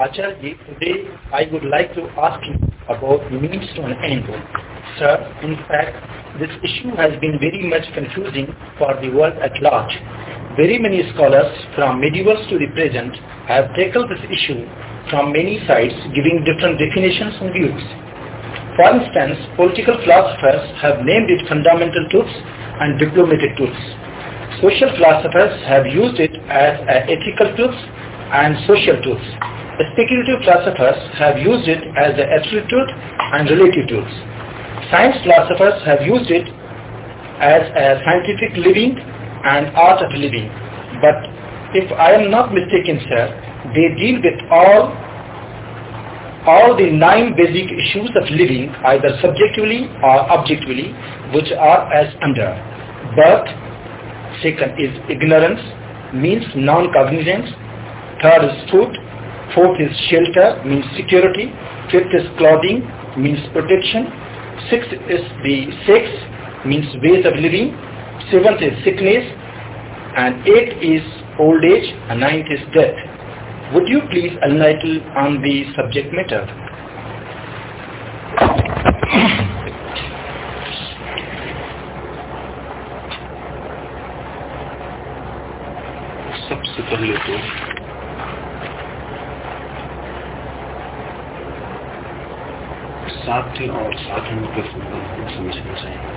Acharya, today I would like to ask you about means to an end. Sir, in fact, this issue has been very much confusing for the world at large. Very many scholars from medievals to the present have tackled this issue from many sides giving different definitions and views. For instance, political philosophers have named it fundamental truths and diplomatic truths. Social philosophers have used it as ethical truths and social truths. Speculative philosophers have used it as the absolute and relative truths. Science philosophers have used it as a scientific living and art of living. But if I am not mistaken, sir, they deal with all all the nine basic issues of living, either subjectively or objectively, which are as under birth, second is ignorance, means non-cognizance, third is food, fourth is shelter, means security, fifth is clothing, means protection, sixth is the sex, means ways of living, seventh is sickness, and eighth is old age, and ninth is death. Would you please enlighten on the subject matter? सबसे पहले तो साध्य और साधन के संबंध को समझना चाहिए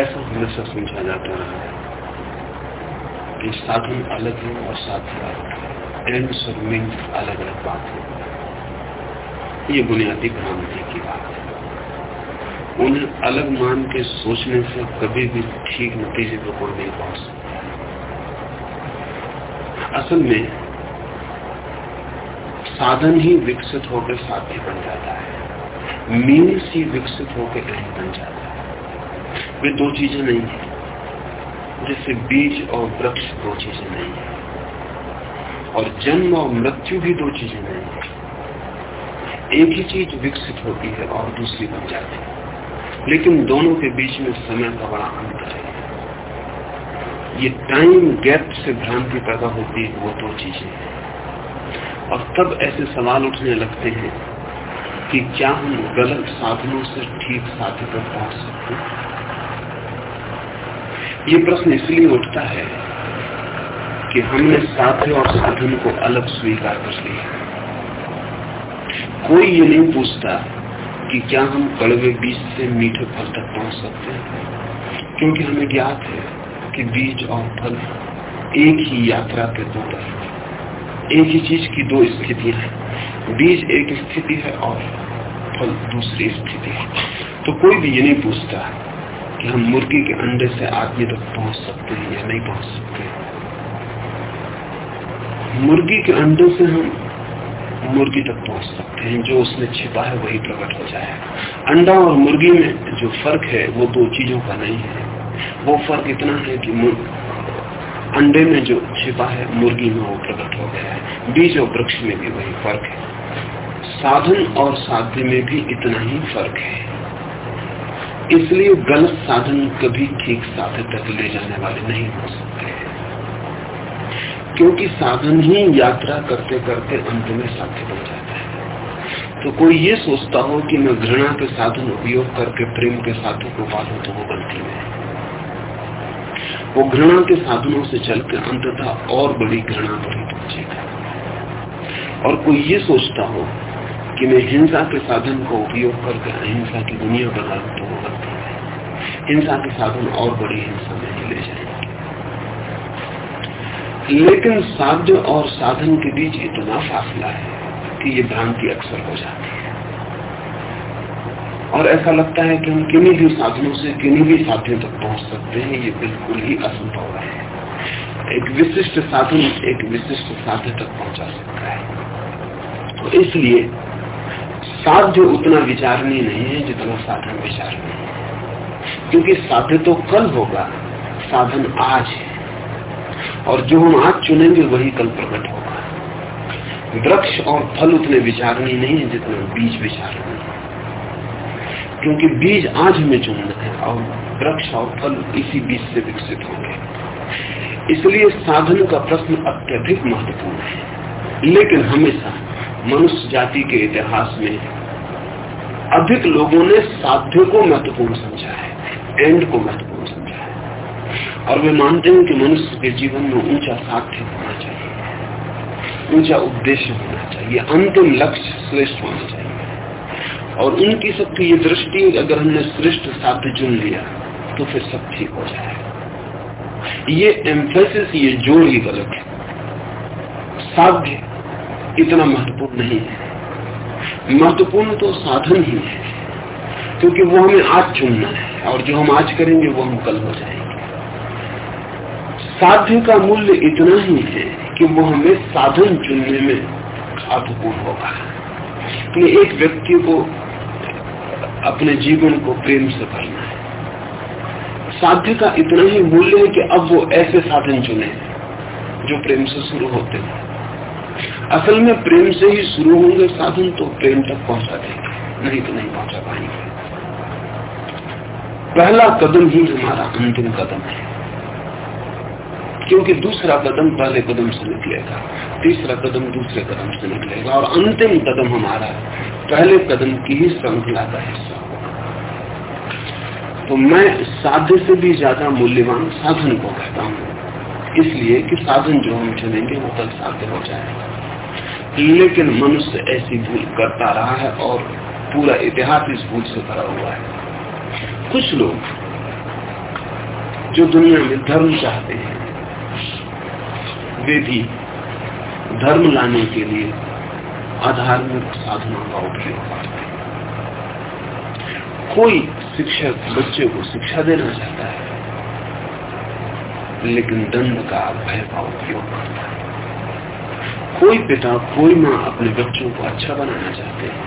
ऐसा हमेशा समझा जाता रहा है कि साधन अलग है और साध्य अलग है एंड्स और मीन्स अलग अलग बात है ये बुनियादी भ्रांति की बात है उन्हें अलग मान के सोचने से कभी भी ठीक नतीजे पर कोई नहीं पहुँच सकता असल में साधन ही विकसित होकर साध्य बन जाता है। मीन्स ही विकसित होकर कहीं बन जाता है। वे दो चीज़ें नहीं है, जैसे बीज और वृक्ष दो चीज़ें नहीं है, और जन्म और मृत्यु भी दो चीज़ें नहीं है। एक ही चीज़ विकसित होती है और दूसरी बन जाती है। लेकिन दोनों के बीच में समय का बड़ा अंतर है। ये टाइम गैप से भ्रांति पैदा होती है, वो दो चीज़ें हैं। और तब ऐसे सवाल उठने लगते हैं कि क्या हम गलत साधनों से ठीक साध्य पर पहुँच सकते हैं? ये प्रश्न इसलिए उठता है कि हमने साध्य और साधन को अलग स्वीकार कर लिया। कोई ये नहीं पूछता कि क्या हम कड़वे बीज से मीठे फल तक पहुँच सकते हैं? क्योंकि हमें ज्ञात है कि बीज और फल एक ही यात्रा के दो तरफ़ एक ही चीज़ की दो स्थितियाँ हैं। बीज एक स्थिति है और फल दूसरी स्थिति है। तो कोई भी ये नहीं पूछता कि हम मुर्गी के अंडे से आदमी तक पहुँच सकते हैं या नहीं पहुँच सकते मुर्गी के अंडे से हम मुर्गी तक पहुँच सकते हैं, जो उसमें छिपा है वही प्रकट हो जाए। अंडा और मुर्गी में जो फ़र्क है, वो दो चीज़ों का नहीं है। वो फ़र्क इतना है कि अंडे में जो छिपा है, मुर्गी में वो प्रकट हो गया है। बीज और वृक्ष में भी वही फ़र्क है। साधन और साध्य में भी इतना ही फ़र्क है। इसलिए गलत साधन कभी ठीक साध्य तक ले जाने वाले नहीं हो सकते। क्योंकि साधन ही यात्रा करते करते अंत में साध्य बन जाता है। तो कोई ये सोचता हो कि मैं घृणा के साधन, उपयोग करके, प्रेम के साधु को पालू तो वो गलती में वो घृणा के साधनों से चलकर अंततः और बड़ी घृणा पर ही पहुंचेगा और कोई ये सोचता हो कि मैं हिंसा के साधन का उपयोग करके अहिंसा की दुनिया बना तो गलती है। हिंसा के साधन और बड़ी हिंसा में ही ले जाएँगे। लेकिन साध्य और साधन के बीच इतना फासला है कि ये भ्रांति अक्सर हो जाती है। और ऐसा लगता है कि हम किन्हीं भी साधनों से, किन्हीं भी साथियों तक पहुँच सकते हैं, ये बिल्कुल ही असंभव है। एक विशिष्ट साधन एक विशिष्ट साध्य तक पहुँचा सकता है। तो इसलिए साध्य उतना विचारणीय नहीं है जितना साधन विचारणीय है। क्योंकि साध्य तो कल होगा, साधन आज है। और जो हम आज चुनेंगे, वही कल प्रकट होगा। वृक्ष और फल उतने विचारणीय नहीं है जितना बीज विचारणीय है। क्योंकि बीज आज हमें चुनना है और वृक्ष और फल इसी बीज से विकसित होंगे। इसलिए साधन का प्रश्न अत्यधिक महत्वपूर्ण है। लेकिन हमेशा मनुष्य जाति के इतिहास में अधिक लोगों ने साध्य को महत्वपूर्ण समझा है, एंड को महत्वपूर्ण समझा है। और वे मानते हैं कि मनुष्य के जीवन में ऊँचा साध्य होना चाहिए, ऊँचा उद्देश्य होना चाहिए, अंतिम लक्ष्य श्रेष्ठ होना चाहिए। और उनकी सबकी ये दृष्टि अगर हमने श्रेष्ठ साध्य चुन लिया तो फिर सब ठीक हो जाए ये एम्फेसिस ये ज़ोर ही गलत है। साध्य इतना महत्वपूर्ण नहीं है। महत्वपूर्ण तो साधन ही है, क्योंकि वो हमें आज चुनना है, और जो हम आज करेंगे, वो हम कल हो जाएँगे। साध्य का मूल्य इतना ही है कि वो हमें साधन चुनने में महत्वपूर्ण होगा। कि एक व्यक्ति को अपने जीवन को प्रेम से भरना है। साध्य का इतना ही मूल्य है कि अब वो ऐसे साधन चुने जो प्रेम से शुरू होते हैं। असल में प्रेम से ही शुरू होंगे साधन तो प्रेम तक पहुँचा देंगे, नहीं तो नहीं पहुँचा पाएँगे। पहला कदम ही हमारा अंतिम कदम है। क्योंकि दूसरा कदम पहले कदम से निकलेगा, तीसरा कदम दूसरे कदम से निकलेगा, और अंतिम कदम हमारा पहले कदम की ही श्रृंखला का हिस्सा तो मैं साध्य से भी ज़्यादा मूल्यवान साधन को कहता हूँ, इसलिए कि साधन जो हम चुनेंगे वो कल साध्य हो जाएगा। लेकिन मनुष्य ऐसी भूल करता रहा है और पूरा इतिहास इस भूल से भरा हुआ है। कुछ लोग जो दुनिया में धर्म चाहते हैं वे भी धर्म लाने के लिए आधार्मिक साधनों का उपयोग करते हैं। कोई शिक्षक बच्चे को शिक्षा देना चाहता है, लेकिन दंड का भय का उपयोग करता है। कोई पिता, कोई माँ अपने बच्चों को अच्छा बनाना चाहते हैं,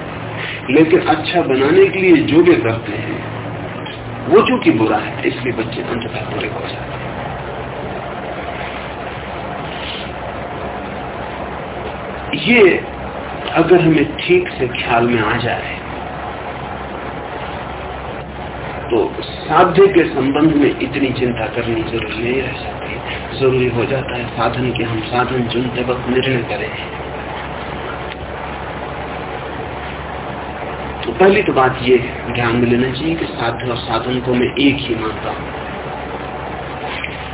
लेकिन अच्छा बनाने के लिए जो भी करते हैं, वो चूँकि बुरा है, इसलिए बच्चे अंततः बुरे हो जाते हैं। ये अगर हमें ठीक से ख्याल में आ जाए तो साध्य के संबंध में इतनी चिंता करनी ज़रूरी नहीं रह सकती। ज़रूरी हो जाता है साधन के हम साधन चुनते वक्त निर्णय करें। तो पहली तो बात ये ध्यान में लेना चाहिए कि साध्य और साधन को मैं एक ही मानता हूँ।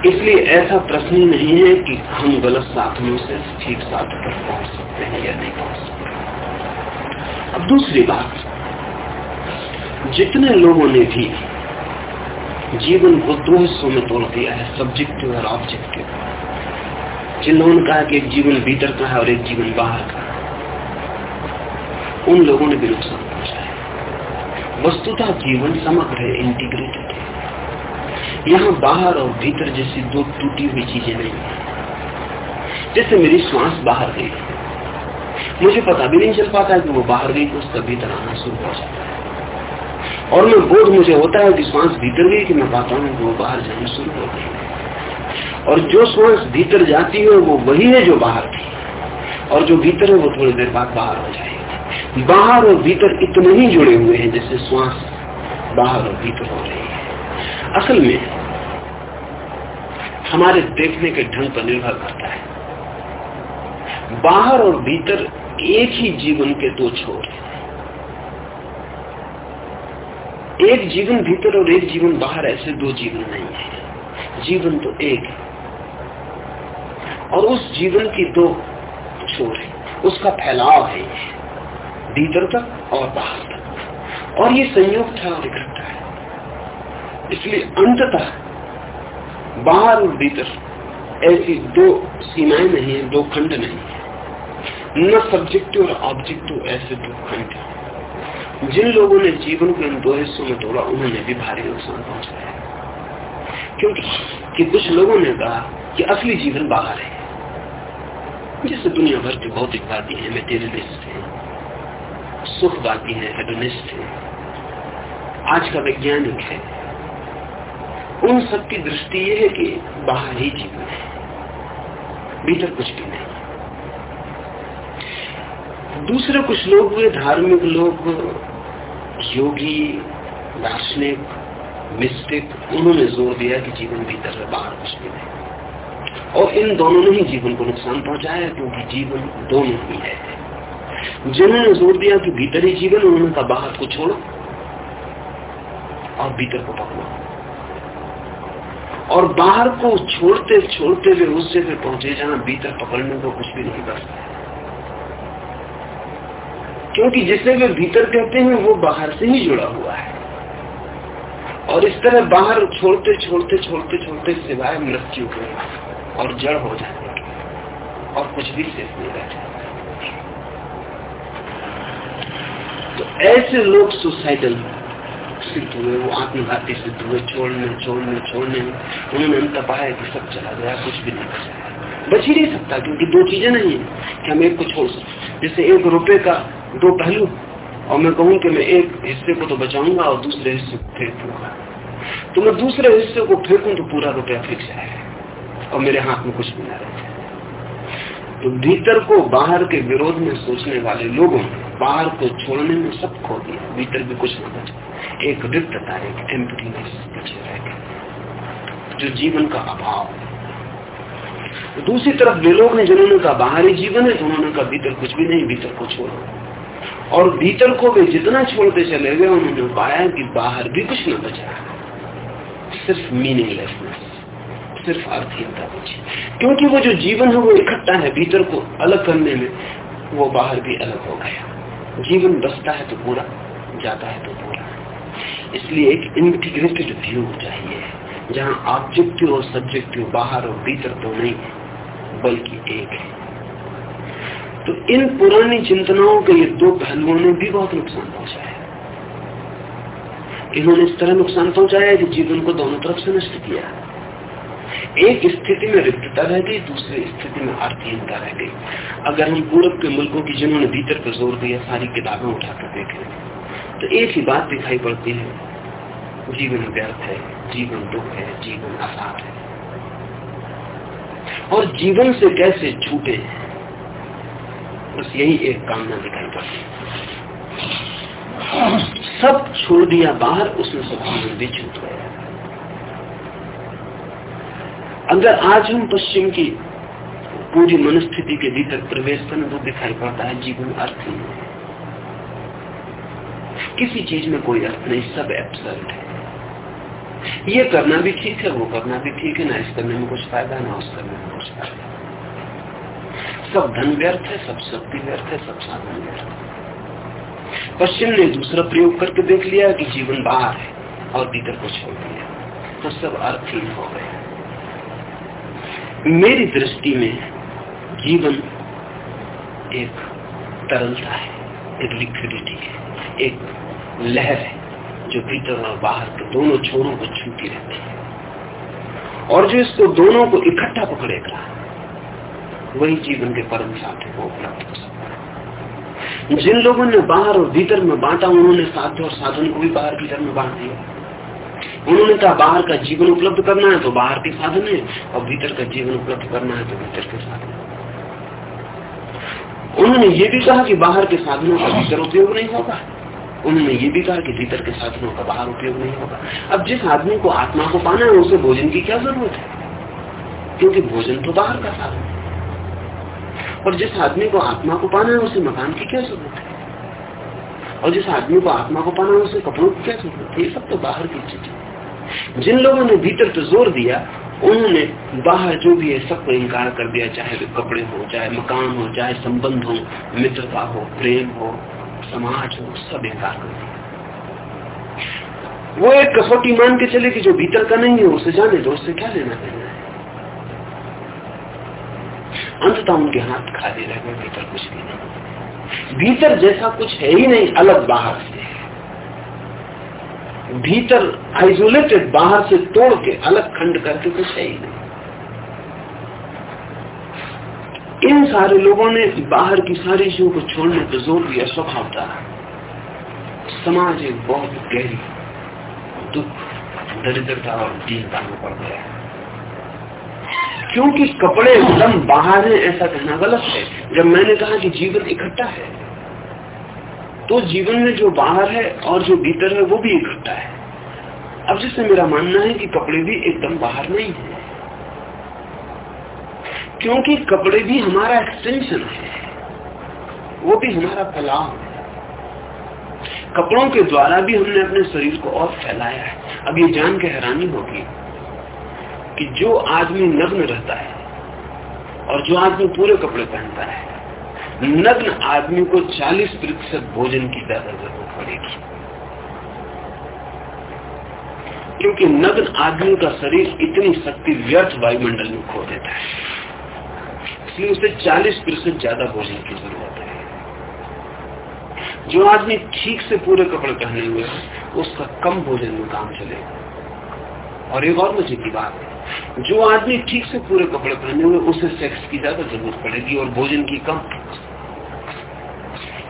इसलिए ऐसा प्रश्न ही नहीं है कि हम गलत साधनों से ठीक साधन पर पहुँच सकते हैं या नहीं पहुँच सकते अब दूसरी बात, जितने लोगों ने भी जीवन को दो हिस्सों में तोड़ दिया है सब्जेक्टिव और ऑब्जेक्टिव जिन लोगों ने कहा कि एक जीवन भीतर का है और एक जीवन बाहर का उन लोगों ने भी नुकसान पहुँचाया। वस्तुतः जीवन समग्र है इंटीग्रेटेड है। यहाँ बाहर और भीतर जैसी दो टूटी हुई चीज़ें नहीं। है जैसे मेरी श्वास बाहर गई। मुझे पता भी नहीं चल पाता कि वो बाहर गई तो उसका भीतर आना शुरू हो जाता है। और मैं बोध मुझे होता है कि श्वास भीतर गई कि मैं पाता हूँ वो बाहर जाना शुरू हो गई। और जो श्वास भीतर जाती है, वो वही है जो बाहर थी। और जो भीतर है, वो थोड़ी देर बाद बाहर हो जाएगी। बाहर और भीतर इतने ही जुड़े हुए हैं जैसे श्वास बाहर और भीतर हो रही है। असल में हमारे देखने के ढंग पर निर्भर करता है। बाहर और भीतर एक ही जीवन के दो छोर हैं। एक जीवन भीतर और एक जीवन बाहर, ऐसे दो जीवन नहीं है। जीवन तो एक है। और उस जीवन की दो छोर है। उसका फैलाव है भीतर तक और बाहर तक। और ये संयोग था और इकट्ठा है। इसलिए अंततः बाहर और भीतर। ऐसी दो सीमाएँ नहीं है, दो खंड नहीं है। न सब्जेक्टिव और ऑब्जेक्टिव ऐसे दो खंड जिन लोगों ने जीवन को इन दो हिस्सों में तोड़ा, उन्होंने भी भारी नुकसान पहुँचाया क्योंकि कि कुछ लोगों ने कहा कि असली जीवन बाहर है। जैसे दुनिया भर की भौतिकवादी है मेटेरियलिस्ट है, सुखवादी है हेडोनिस्ट है। आज का वैज्ञानिक है। उन सबकी दृष्टि यह है कि बाहर ही जीवन है। भीतर कुछ भी नहीं। दूसरे कुछ लोग हुए, धार्मिक लोग, योगी, दार्शनिक, मिस्टिक, उन्होंने ज़ोर दिया कि जीवन भीतर है, बाहर कुछ भी नहीं। और इन दोनों ने ही जीवन को नुकसान पहुँचाया, क्योंकि जीवन दोनों ही है। जिन्होंने ज़ोर दिया कि भीतर ही जीवन उन्होंने कहा, बाहर को छोड़ो और भीतर को पकड़ो। और बाहर को छोड़ते छोड़ते हुए उस जगह पहुँचे जहाँ भीतर पकड़ने को कुछ भी नहीं बचता क्योंकि जिसे वे भीतर कहते हैं, वो बाहर से ही जुड़ा हुआ है। और इस तरह बाहर छोड़ते छोड़ते छोड़ते छोड़ते सिवाय मृत्यु के और जड़ हो जाने के और कुछ भी शेष नहीं रह तो ऐसे लोग सुसाइडल सिद्ध हुए वो आत्मघाती सिद्ध हुए छोड़ने छोड़ने छोड़ने उन्होंने अंत पाया कि सब चला गया, कुछ भी नहीं बचा। बच ही नहीं सकता, क्योंकि दो चीज़ें नहीं है कि हम एक को छोड़ सकते जैसे एक रुपए का दो पहलू, और मैं कहूँ कि मैं एक हिस्से को तो बचाऊँगा और दूसरे हिस्से को फेंकूँगा। तो मैं दूसरे हिस्से को फेंकूं तो पूरा रुपया फेंक जाए और मेरे हाथ में कुछ भी ना रह। जाए तो भीतर को बाहर के विरोध में सोचने वाले लोगों बाहर को छोड़ने में सब खो दिया, भीतर भी कुछ ना बचा। एक रिक्तता एक एम्पटीनेस बचे रह गए जो जीवन का अभाव दूसरी तरफ़ वे लोग ने जिन्होंने कहा बाहरी जीवन है तो उन्होंने कहा भीतर कुछ भी नहीं, भीतर को छोड़ो। और भीतर को वे जितना छोड़ते चले गए, उन्होंने पाया कि बाहर भी कुछ न बचा सिर्फ़ मीनिंगलेसनेस सिर्फ़ अर्थहीनता बची। क्योंकि वो जो जीवन है, वो इकट्ठा है भीतर को अलग करने में, वो बाहर भी अलग हो गया। जीवन बसता है तो पूरा जाता है तो पूरा इसलिए एक इंटीग्रेटेड व्यू चाहिए, जहाँ ऑब्जेक्टिव और सब्जेक्टिव बाहर और भीतर तो नहीं बल्कि एक है। तो इन पुरानी चिंतनाओं के ये दो पहलुओं ने भी बहुत नुकसान पहुँचाया इन्होंने इस तरह नुकसान पहुँचाया कि जीवन को दोनों तरफ़ से नष्ट किया। एक स्थिति में रिक्तता रह गई, दूसरी स्थिति में अर्थहीनता रह गई। अगर हम पूरब के मुल्कों की जिन्होंने भीतर पर ज़ोर दिया, सारी किताबें उठाकर देखें तो एक ही बात दिखाई पड़ती है। जीवन व्यर्थ है, जीवन दुख है, जीवन आसार है। और जीवन से कैसे छूटे, बस यही एक कामना दिखाई पड़ती सब छोड़ दिया बाहर, उसमें सब जीवन भी छूट गया। अगर आज हम पश्चिम की पूरी मनस्थिति के भीतर प्रवेश करें तो दिखाई पड़ता है, जीवन अर्थ ही। किसी चीज़ में कोई अर्थ नहीं, सब एब्सर्ड है। ये करना भी ठीक है, वो करना भी ठीक है, ना इस करने में कुछ फ़ायदा, ना उस करने में कुछ फ़ायदा। सब धन व्यर्थ है, सब शक्ति व्यर्थ है, सब साधन व्यर्थ है। पश्चिम ने दूसरा प्रयोग करके देख लिया कि जीवन बाहर है और भीतर को छोड़ दिया तो सब अर्थहीन हो गए मेरी दृष्टि में जीवन एक तरलता है। एक लिक्विडिटी है, एक लहर है, जो भीतर और बाहर के दोनों छोरों को छूती रहती है। और जो इसको दोनों को इकट्ठा पकड़ेगा, वही जीवन के परम साथी को उपलब्ध हो सकता जिन लोगों ने बाहर और भीतर में बांटा, उन्होंने साध्य और साधन को भी बाहर भीतर में बांट दिया। उन्होंने कहा, बाहर का जीवन उपलब्ध करना है तो बाहर के साधन है, और भीतर का जीवन उपलब्ध करना है तो भीतर के साधन उन्होंने ये भी कहा कि बाहर के साधनों का भीतर उपयोग नहीं होगा। उन्होंने ये भी कहा कि भीतर के साधनों का बाहर उपयोग नहीं होगा। अब जिस आदमी को आत्मा को पाना है, उसे भोजन की क्या ज़रूरत है? क्योंकि भोजन तो बाहर का साधन है। और जिस आदमी को आत्मा को पाना है, उसे मकान की क्या ज़रूरत है? और जिस आदमी को आत्मा को पाना है, उसे कपड़ों की क्या ज़रूरत है? ये सब तो बाहर की चीज़ें जिन लोगों ने भीतर तो ज़ोर दिया उन्होंने बाहर जो भी है सबको इनकार कर दिया, चाहे वे कपड़े हो, चाहे मकान हो, चाहे संबंध हो, मित्रता हो, प्रेम हो, समाज हो, सब इनकार कर दिया। वो एक कसौटी मान के चले कि जो भीतर का नहीं है, उसे जाने दो, उससे क्या लेना देना है? अंततः उनके हाथ खाली रह गए भीतर कुछ भी नहीं। भीतर जैसा कुछ है ही नहीं, अलग बाहर से। भीतर आइसोलेटेड बाहर से तोड़ के अलग खंड करके कुछ है ही नहीं। इन सारे लोगों ने बाहर की सारी चीज़ों को छोड़ने पर ज़ोर दिया, स्वभाव था। समाज एक बहुत गहरी, दुख, दरिद्रता और दीनता में पड़ गया। क्योंकि कपड़े एकदम बाहर है, ऐसा कहना गलत है। जब मैंने कहा कि जीवन इकट्ठा है तो जीवन में जो बाहर है और जो भीतर है, वो भी इकट्ठा है। अब जिससे मेरा मानना है कि कपड़े भी एकदम बाहर नहीं है। क्योंकि कपड़े भी हमारा एक्सटेंशन है। वो भी हमारा फैलाव है। कपड़ों के द्वारा भी हमने अपने शरीर को और फैलाया है। अब ये जान के हैरानी होगी कि जो आदमी नग्न रहता है और जो आदमी पूरे कपड़े पहनता है नग्न आदमी को 40 प्रतिशत भोजन की ज़्यादा ज़रूरत पड़ेगी। क्योंकि नग्न आदमी का शरीर इतनी शक्ति व्यर्थ वायुमंडल में खो देता है। इसलिए उसे 40 प्रतिशत ज़्यादा भोजन की ज़रूरत है। जो आदमी ठीक से पूरे कपड़े पहने हुए है, उसका कम भोजन में काम चलेगा और एक और मज़े की बात है, जो आदमी ठीक से पूरे कपड़े पहने हुए उसे सेक्स की ज़्यादा ज़रूरत पड़ेगी और भोजन की कम।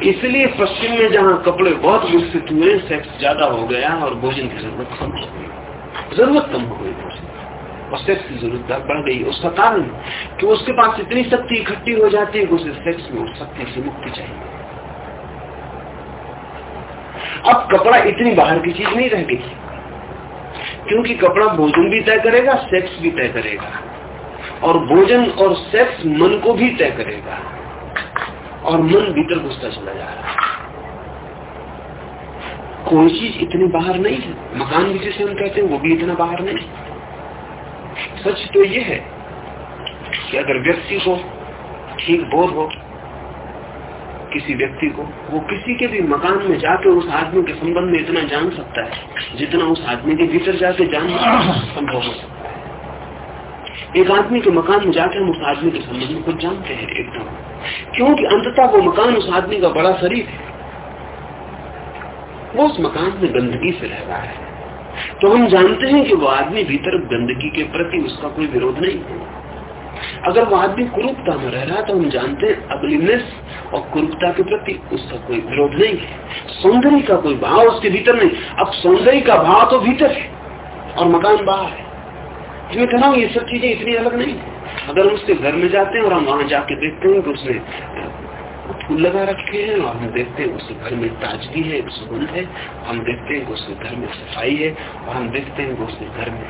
इसलिए पश्चिम में जहाँ कपड़े बहुत विकसित हुए सेक्स ज़्यादा हो गया और भोजन की ज़रूरत कम हो गई। ज़रूरत कम हो गई और सेक्स की ज़रूरत बढ़ गई। उसका कारण कि उसके पास इतनी शक्ति इकट्ठी हो जाती है कि उसे सेक्स में उस शक्ति से मुक्ति चाहिए। अब कपड़ा इतनी बाहर की चीज़ नहीं रह गई। क्योंकि कपड़ा भोजन भी तय करेगा सेक्स भी तय करेगा। और भोजन और सेक्स मन को भी तय करेगा। और मन भीतर घुसता चला जा रहा है। कोई चीज़ इतनी बाहर नहीं है। मकान भी जिसे हम कहते हैं, वो भी इतना बाहर नहीं सच तो ये है कि अगर व्यक्ति को ठीक बोध हो, किसी व्यक्ति को, वो किसी के भी मकान में जाके उस आदमी के संबंध में इतना जान सकता है, जितना उस आदमी के भीतर जाके जानना संभव हो सकता है। एक आदमी के मकान में जाकर हम उस आदमी के संबंध में कुछ जानते हैं एकदम। क्योंकि अंततः वो मकान उस आदमी का बड़ा शरीर है। वो उस मकान में गंदगी से रह रहा है। तो हम जानते हैं कि वो आदमी भीतर गंदगी के प्रति उसका कोई विरोध नहीं है। अगर वो आदमी कुरूपता में रह रहा तो हम जानते हैं अगलीनेस और कुरूपता के प्रति उसका कोई विरोध नहीं है। सौंदर्य का कोई भाव उसके भीतर नहीं। अब सौंदर्य का भाव तो भीतर है और मकान बाहर है। मैं कह रहा हूँ, ये सब चीज़ें इतनी अलग नहीं। अगर हम उसके घर में जाते हैं और हम वहाँ जाके देखते हैं कि उसने फूल लगा रखे हैं, और हम देखते हैं उसके घर में ताजगी है सुगंध है, हम देखते हैं उसके घर में सफ़ाई है, और हम देखते हैं उसके घर में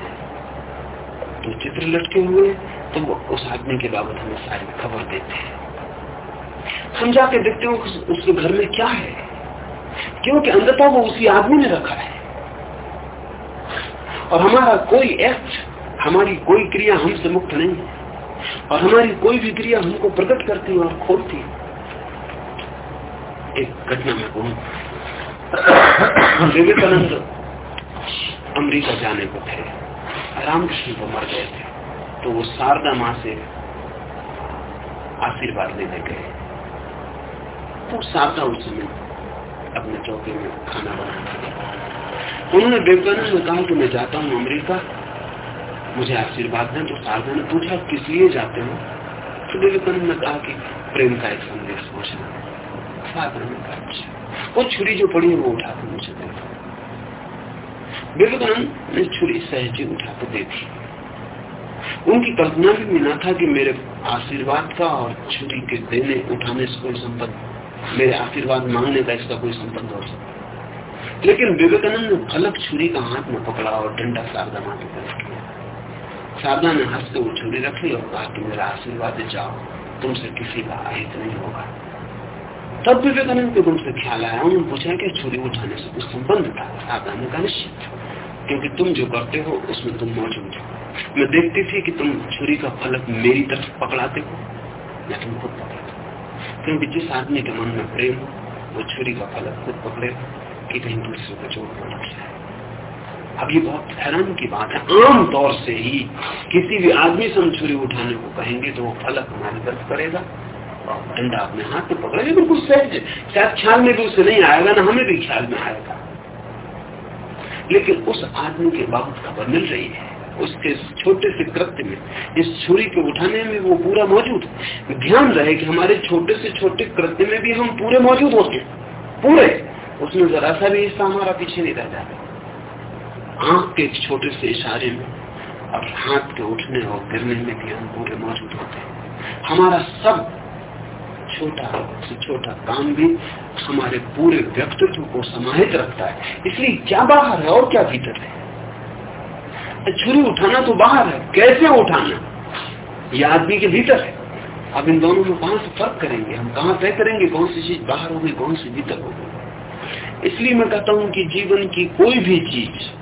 तो चित्र लटके हुए तो उस आदमी के बाबत हमें सारी खबर देते हैं। हम जाके देखते हैं उसके घर में क्या है, क्योंकि अंधता वो उसी आदमी ने रखा है। और हमारा कोई एक्ट हमारी कोई क्रिया हमसे मुक्त नहीं है। और हमारी कोई भी क्रिया हमको प्रकट करती है और खोलती है। एक घटना में कहूँ विवेकानंद अमेरिका जाने को थे। रामकृष्ण को मर गए थे। तो वो शारदा माँ से आशीर्वाद लेने गए। तो शारदा उस समय अपने चौके में खाना बना उन्होंने विवेकानंद ने कहा कि मैं जाता हूँ अमेरिका। मुझे आशीर्वाद दें तो शारदा ने पूछा, किस लिए जाते हो? तो विवेकानंद ने कहा कि प्रेम का एक संदेश पहुँचना शारदा ने कहा अच्छा। वो छुरी जो पड़ी है, वो उठाकर मुझे दे विवेकानंद ने छुरी सहजी उठाकर दे दी। उनकी कल्पना भी मिला था कि मेरे आशीर्वाद का और छुरी के देने, उठाने से कोई संबंध, मेरे आशीर्वाद मांगने का इसका कोई संबंध हो सकता। लेकिन विवेकानंद ने फलक छुरी का हाथ में पकड़ा और डंडा शारदा माँ की तरफ़ किया शारदा ने हंस के वो छुरी रख ली और कहा कि मेरा आशीर्वाद जाओ। तुमसे किसी का अहित नहीं होगा। तब विवेकानंद के तुमसे ख्याल आया। उन्होंने पूछा कि छुरी उठाने से कुछ संबंध था? शारदा ने कहा, निश्चित क्योंकि तुम जो करते हो, उसमें तुम मौजूद हो। मैं देखती थी कि तुम छुरी का फलक मेरी तरफ़ पकड़ाते हो। या तुम खुद पकड़ते क्योंकि जिस आदमी के मन में प्रेम हो, वो छुरी का फलक खुद पकड़े कि कहीं दूसरे को चोट लग जाए। अब ये बहुत हैरान की बात है। आम तौर से ही किसी भी आदमी से हम छुरी उठाने को कहेंगे तो वो फलक हमारी तरफ़ करेगा। और डंडा अपने हाथ में पकड़ेगा बिल्कुल सहज शायद ख्याल में भी उसे नहीं आएगा, ना हमें भी ख्याल में आएगा। लेकिन उस आदमी के बाबत खबर मिल रही है। उसके छोटे से कृत्य में, इस छुरी के उठाने में वो पूरा मौजूद ध्यान रहे कि हमारे छोटे से छोटे कृत्य में भी हम पूरे मौजूद होते पूरे। उसमें जरा सा भी हिस्सा हमारा पीछे नहीं रह जाता। आँख के एक छोटे से इशारे में और हाथ के उठने और गिरने में भी हम पूरे मौजूद होते हैं। हमारा सब छोटा से छोटा काम भी हमारे पूरे व्यक्तित्व को समाहित रखता है। इसलिए क्या बाहर है और क्या भीतर है? छुरी उठाना तो बाहर है, कैसे उठाना? ये आदमी के भीतर है। अब इन दोनों में कहा से फ़र्क करेंगे? हम कहा तय करेंगे कौन सी चीज़ बाहर होगी, कौन सी भीतर होगी? इसलिए मैं कहता हूँ कि जीवन की कोई भी चीज़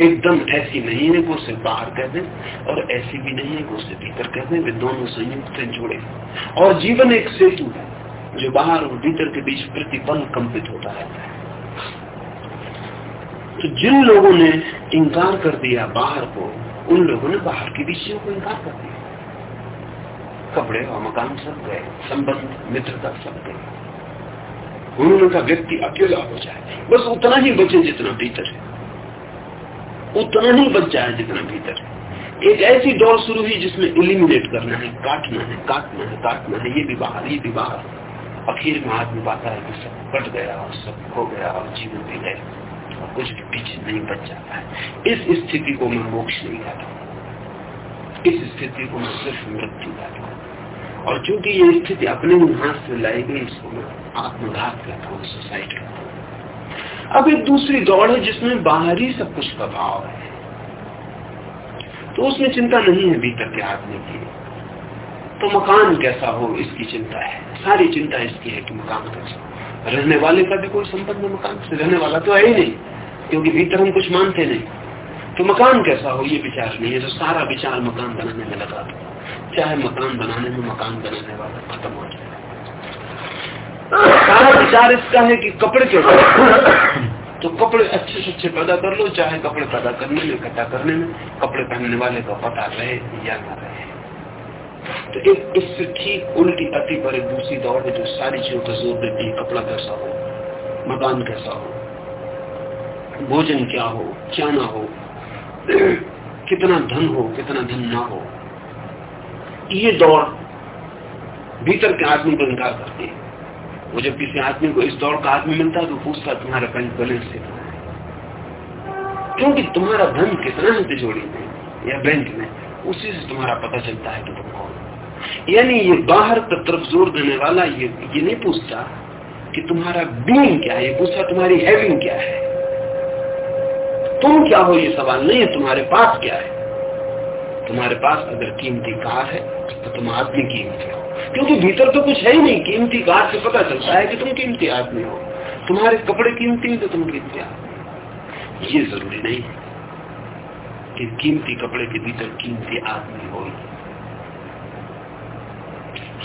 एकदम ऐसी नहीं है कि उसे बाहर कह दें, और ऐसी भी नहीं है कि उसे भीतर कह दें, वे दोनों संयुक्त से जुड़े और जीवन एक सेतु है, जो बाहर और भीतर के बीच प्रतिपल कंपित होता रहता है। तो जिन लोगों ने इंकार कर दिया बाहर को, उन लोगों ने बाहर की विषयों को इंकार कर दिया। कपड़े और मकान सब गए, संबंध, मित्रता सब गए उन्होंने कहा, व्यक्ति अकेला हो जाए। बस उतना ही बचे जितना भीतर है। उतना ही बच जाए जितना भीतर है। एक ऐसी दौड़ शुरू हुई जिसमें इलिमिनेट करना है, काटना है काटना है काटना है। ये भी बाहर ये भी बाहर आखिर में आदमी पाता है कि सब कट गया और सब खो गया और जीवन भी गया। और कुछ भी पीछे नहीं बच जाता है। इस स्थिति को मैं मोक्ष नहीं कहता इस स्थिति को मैं सिर्फ़ मृत्यु कहता हूँ। और चूँकि ये स्थिति अपने ही हाथ से लाई गई, इसको मैं आत्मघात कहता हूँ सुसाइड कहता हूँ अब एक दूसरी दौड़ है जिसमें बाहरी सब कुछ का भाव है। तो उसमें चिंता नहीं है भीतर के आदमी की। तो मकान कैसा हो, इसकी चिंता है। सारी चिंता इसकी है कि मकान कैसा हो। रहने वाले का भी कोई संबंध मकान से? रहने वाला तो है ही नहीं, क्योंकि भीतर हम कुछ मानते नहीं। तो मकान कैसा हो, ये विचार नहीं है। तो सारा विचार मकान बनाने में लगा चाहे मकान बनाने में मकान बनाने वाला खत्म हो जाए। सारा विचार इसका है कि कपड़े कैसे तो कपड़े अच्छे से अच्छे पैदा कर लो चाहे कपड़े पैदा करने में इकट्ठा करने में कपड़े पहनने वाले का पता रहे या ना रहे। तो एक इससे ठीक उल्टी अति पर एक दूसरी दौड़ है जो सारी चीज़ों का ज़ोर देती है कपड़ा कैसा हो मकान कैसा हो भोजन क्या हो क्या ना हो कितना धन हो कितना धन ना हो ये दौड़ भीतर के आदमी को इनकार करती है। वो जब किसी आदमी को इस दौड़ का आदमी मिलता है तो पूछता तुम्हारा बैंक बैलेंस कितना है क्योंकि तुम्हारा धन कितना है तिजोड़ी में या बैंक में, उसी से तुम्हारा पता चलता है कि तुम कौन यानी ये बाहर की तरफ़ ज़ोर देने वाला ये ये नहीं पूछता कि तुम्हारा बीइंग क्या है, ये पूछता तुम्हारी हैविंग क्या है? तुम क्या हो, ये सवाल नहीं है, तुम्हारे पास क्या है? तुम्हारे पास अगर कीमती कार है तो तुम आदमी कीमती हो। क्योंकि भीतर तो कुछ है ही नहीं। कीमती कार से पता चलता है कि तुम कीमती आदमी हो। तुम्हारे कपड़े कीमती हैं तो तुम कीमती आदमी ये ज़रूरी नहीं है कि कीमती कपड़े के भीतर कीमती आदमी हो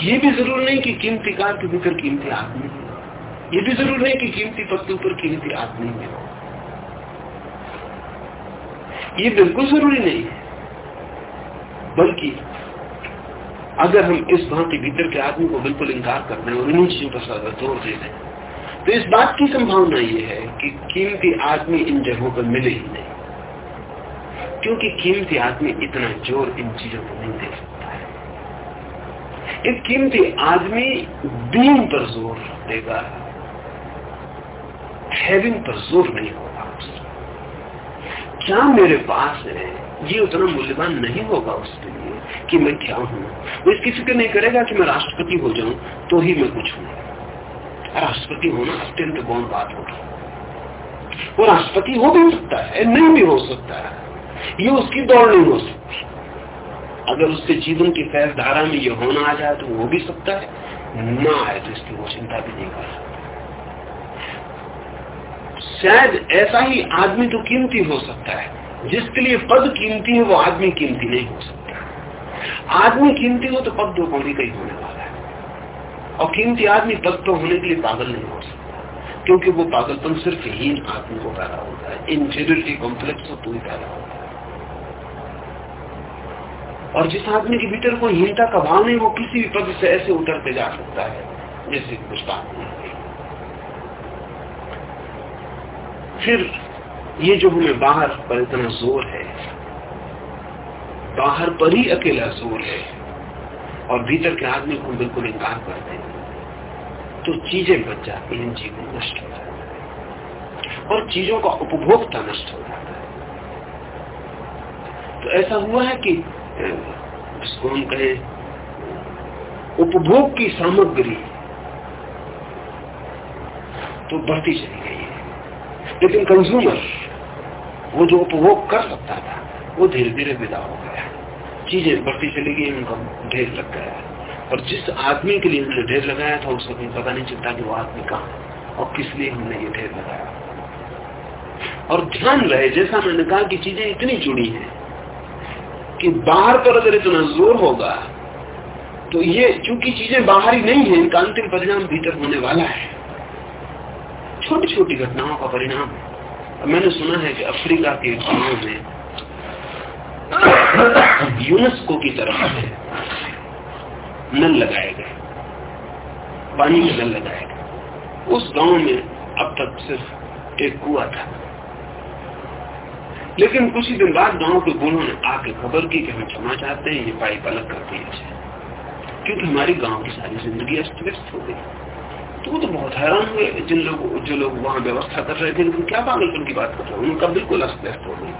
ये भी ज़रूर नहीं कि कीमती कार के भीतर कीमती आदमी हो। ये भी ज़रूर नहीं कि कीमती पद के ऊपर कीमती आदमी में हो। ये बिल्कुल ज़रूरी नहीं है। बल्कि अगर हम इस भांति भीतर के आदमी को बिल्कुल इंकार कर दें और इन्हीं चीज़ों पर ज़्यादा ज़ोर दे दें तो इस बात की संभावना यह है कि कीमती आदमी इन जगहों पर मिले ही नहीं, क्योंकि कीमती आदमी इतना ज़ोर इन चीज़ों पर नहीं दे सकता है। एक कीमती आदमी दीन पर ज़ोर देगा, हैविंग पर ज़ोर नहीं होगा क्या मेरे पास है? ये उतना मूल्यवान नहीं होगा उसके लिए कि मैं क्या हूँ। वो इसकी फ़िक्र नहीं करेगा कि मैं राष्ट्रपति हो जाऊँ तो ही मैं कुछ हूँ। राष्ट्रपति होना अत्यंत गौण बात होगी। वो राष्ट्रपति हो भी सकता है, नहीं भी हो सकता है। ये उसकी दौड़ नहीं हो सकती। अगर उसके जीवन की फैल धारा में ये होना आ जाए तो वो भी सकता है। ना आए तो इसकी वो चिंता भी नहीं कर सकता शायद ऐसा ही आदमी तो कीमती हो सकता है। जिसके लिए पद कीमती है, वो आदमी कीमती नहीं हो सकता। आदमी कीमती हो तो पद दो कौड़ी का होने वाला है। और कीमती आदमी पद तो होने के लिए पागल नहीं हो सकता। क्योंकि वो पागलपन सिर्फ़ हीन आदमी को पैदा होता है। इंफीरियरिटी कॉम्प्लेक्स को ही पैदा होता है। और जिस आदमी के भीतर कोई हीनता का भाव नहीं, वो किसी भी पद से ऐसे उतरते जा सकता है, जैसे कुछ बात नहीं फिर ये जो हमें बाहर पर इतना ज़ोर है, बाहर पर ही अकेला ज़ोर है, और भीतर के आदमी को बिल्कुल इनकार करते हैं तो चीज़ें बच जाती हैं, जीवन नष्ट हो जाता है, और चीज़ों का उपभोक्ता नष्ट हो जाता है। तो ऐसा हुआ है कि, जिसको हम कहें, उपभोग की सामग्री तो बढ़ती चली गई लेकिन कंज्यूमर वो जो उपभोग कर सकता था, वो धीरे धीरे विदा हो गया। चीज़ें बढ़ती चली गई उनका ढेर लग गया। और जिस आदमी के लिए हमने ढेर लगाया था उसको कहीं पता नहीं चलता कि वो आदमी कहा और किस लिए हमने ये ढेर लगाया। और ध्यान रहे, जैसा मैंने कहा कि चीज़ें इतनी जुड़ी हैं कि बाहर पर अगर इतना ज़ोर होगा तो ये चूँकि चीज़ें बाहर ही नहीं है, इनका अंतिम परिणाम भीतर होने वाला है। छोटी छोटी घटनाओं का परिणाम है। मैंने सुना है कि अफ्रीका के गाँव में यूनेस्को की तरफ़ से नल लगाए गए। पानी के नल लगाए गए। उस गाँव में अब तक सिर्फ़ एक कुआ था। लेकिन कुछ ही दिन बाद गाँव के बूढ़ों ने आके खबर की कि हम क्षमा चाहते हैं, ये पाइप अलग कर दिए क्योंकि हमारी गाँव की सारी ज़िंदगी अस्त व्यस्त हो गई। तो तो बहुत हैरान हुए जिन लोग जो लोग वहाँ व्यवस्था कर रहे थे लेकिन क्या पागलपन की बात कर रहे हो उनका बिल्कुल अस्त व्यस्त हो गई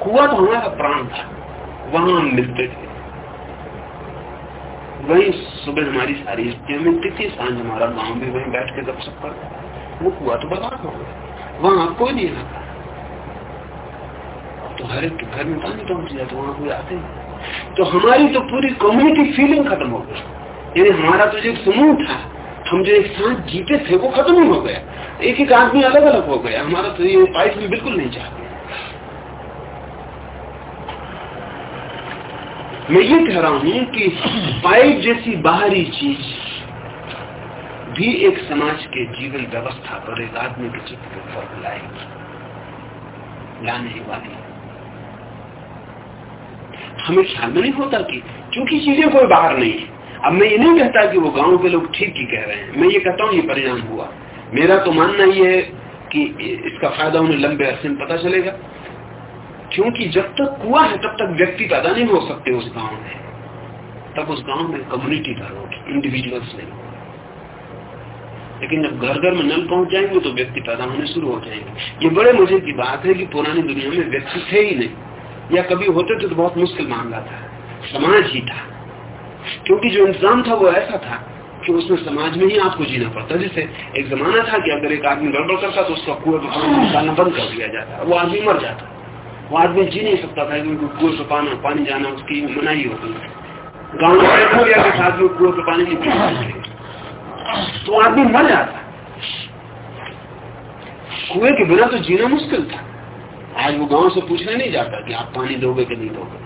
कुआ तो हमारा प्राण था। वहाँ हम मिलते थे। वही सुबह हमारी सारी स्थितियाँ मिलती थी। साँझ हमारा गाँव भी वहीं बैठ के गप सब वो कुआ तो बर्बाद हो गया। वहाँ कोई नहीं आता तो हर एक घर में पानी पहुँच जाए तो वहाँ कोई आते तो हमारी तो पूरी कम्युनिटी फीलिंग खत्म हो गई। यानी हमारा तो जो समूह था हम जो एक साथ जीते थे, वो खत्म ही हो गया। एक एक आदमी अलग अलग हो गया। हमारा ये पाइप भी बिल्कुल नहीं चाहते। मैं ये कह रहा हूँ कि पाइप जैसी बाहरी चीज़ भी एक समाज के जीवन व्यवस्था पर एक आदमी के चित्र पर फ़र्क लाएगी। लाने वाली हमें ख्याल नहीं होता कि क्योंकि चीज़ें कोई बाहर नहीं है। अब मैं ये नहीं कहता कि वो गाँव के लोग ठीक ही कह रहे हैं। मैं ये कहता हूँ, ये परिणाम हुआ। मेरा तो मानना ये है कि इसका फ़ायदा उन्हें लंबे अरसे में पता चलेगा। क्योंकि जब तक कुआ है, तब तक व्यक्ति पैदा नहीं हो सकते उस गाँव में। तब उस गाँव में कम्युनिटी भर होगी इंडिविजुअल्स नहीं। लेकिन जब घर घर में नल पहुँच जाएँगे तो व्यक्ति पैदा होने शुरू हो जाएँगे। ये बड़े मज़े की बात है कि पुरानी दुनिया में व्यक्ति थे ही नहीं। या कभी होते थे तो बहुत मुश्किल मामला था। समाज ही था। क्योंकि जो इंतज़ाम था वो ऐसा था कि उसमें समाज में ही आपको जीना पड़ता। जैसे एक जमाना था कि अगर एक आदमी गड़बड़ करता तो उसका कुएँ पर पानी निकालना बंद कर दिया जाता। वो आदमी मर जाता। वो आदमी जी नहीं सकता था, क्योंकि कुएँ पर पाना, पानी जाना उसकी मनाही हो गई। गाँव में हो गया कि आदमी कुएँ पर पानी नहीं तो आदमी मर जाता। कुएँ के बिना तो जीना मुश्किल था। आज वो गाँव से पूछने नहीं जाता कि आप पानी दोगे कि नहीं दोगे।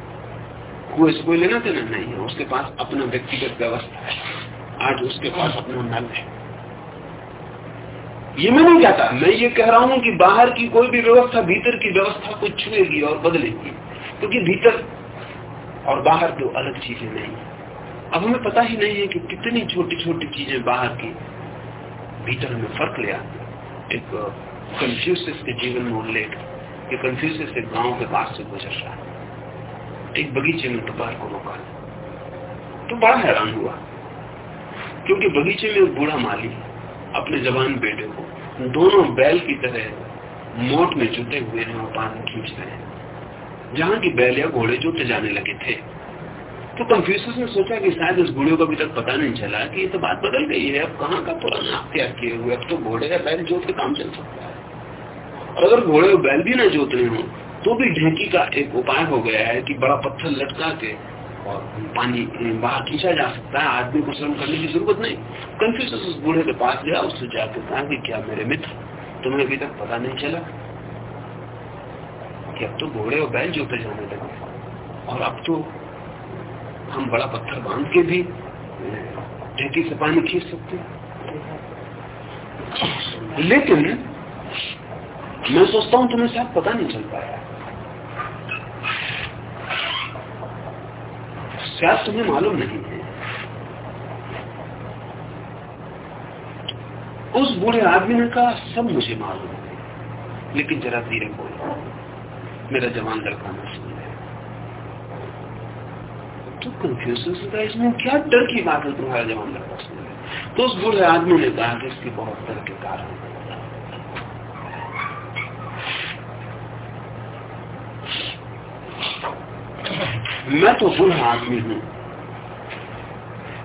कुएँ से कोई लेना देना नहीं है, उसके पास अपना व्यक्तिगत व्यवस्था है। आज उसके पास अपना नल है। ये मैं नहीं कहता, मैं ये कह रहा हूँ कि बाहर की कोई भी व्यवस्था, भीतर की व्यवस्था को छुएगी और बदलेगी, क्योंकि तो भीतर और बाहर दो अलग चीज़ें नहीं अब हमें पता ही नहीं है कि कितनी छोटी छोटी चीज़ें बाहर की, भीतर हमें फ़र्क ले आती एक कंफ्यूज के जीवन में उल्लेख ये कंफ्यूज एक गाँव के पास से गुजर रहा है। एक बगीचे में दोपहर को रोका तो बड़ा हैरान हुआ, क्योंकि बगीचे में बूढ़ा माली अपने जवान बेटे को दोनों बैल की तरह मोट में जुटे हुए हैं और पानी खींच रहे हैं, जहाँ की बैल या घोड़े जुटे जाने लगे थे। तो कंफ्यूज ने सोचा कि शायद उस घोड़े को अभी तक पता नहीं चला कि ये तो बात बदल गई है, अब कहाँ का पुराना अख्तियार किए हुए, अब तो घोड़े या बैल जोत के काम चल सकता है। और अगर घोड़े और बैल भी ना जोत रहे हो तो भी ढेंकी का एक उपाय हो गया है कि बड़ा पत्थर लटका के और पानी बाहर खींचा जा सकता है। आदमी को श्रम करने की ज़रूरत नहीं। कंफ्यूज उस बूढ़े के पास गया, उससे जाकर कहा कि क्या मेरे मित्र, तुम्हें अभी तक पता नहीं चला? कि अब तो घोड़े और बैल जोते जाने लगे। और अब तो हम बड़ा पत्थर बाँध के भी ढेंकी से पानी खींच सकते लेकिन मैं सोचता हूँ तुम्हें शायद पता नहीं चल पाया। शायद तुम्हें मालूम नहीं है? उस बूढ़े आदमी ने कहा, सब मुझे मालूम है, लेकिन जरा धीरे बोलो। मेरा जवान लड़का न सुन तो कंफ्यूज था इसमें। क्या डर की बात है तुम्हारा जवान लड़का सुन तो उस बूढ़े आदमी ने कहा कि इसकी बहुत डर के कारण मैं तो बुरा आदमी हूँ।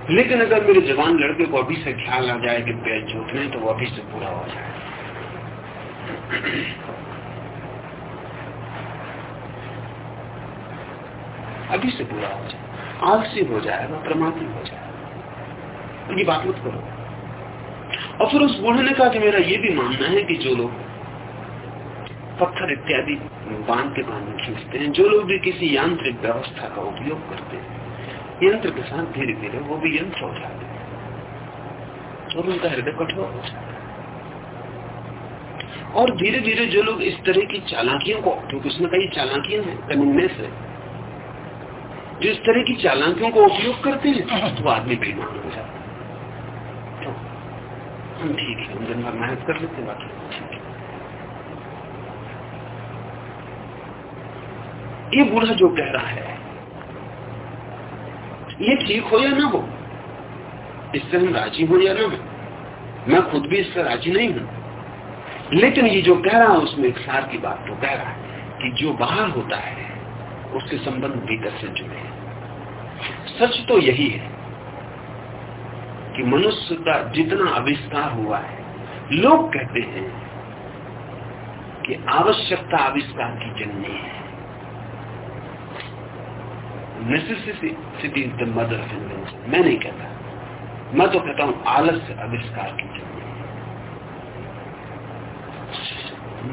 लेकिन अगर मेरे जवान लड़के को अभी से ख्याल आ जाए कि पैर जोतने तो वो अभी से बुरा हो जाए। अभी से बुरा हो जाए। आलसी हो जाएगा प्रमादी हो जाएगा ये बात मत करो। और फिर उस बूढ़े ने कहा कि मेरा ये भी मानना है कि जो लोग पत्थर इत्यादि बाँध के बाँध खींचते हैं। जो लोग भी किसी यांत्रिक व्यवस्था का उपयोग करते हैं, यंत्र के साथ धीरे धीरे वो भी यंत्र हो जाते हैं। और उनका हृदय कठोर हो जाता है। और धीरे धीरे जो लोग इस तरह की चालाकियों को, क्योंकि उसमें कई चालाकियाँ हैं कमिंगनेस है जो इस तरह की चालाकियों को उपयोग करते हैं तो आदमी बेईमान हो जाता है। तो हम ठीक है, हम दिन भर मेहनत कर लेते है ये बूढ़ा जो कह रहा है, ये ठीक हो या ना हो इससे हम राज़ी हो या ना हो, मैं खुद भी इससे राज़ी नहीं हूँ। लेकिन ये जो कह रहा है, उसमें एक सार की बात तो कह रहा है कि जो बाहर होता है, उसके संबंध भीतर से जुड़े हैं। सच तो यही है कि मनुष्य का जितना आविष्कार हुआ है, लोग कहते हैं कि आवश्यकता आविष्कार की जननी है। Necessity is the mother of invention मैं नहीं कहता। मैं तो कहता हूँ, आलस्य आविष्कार की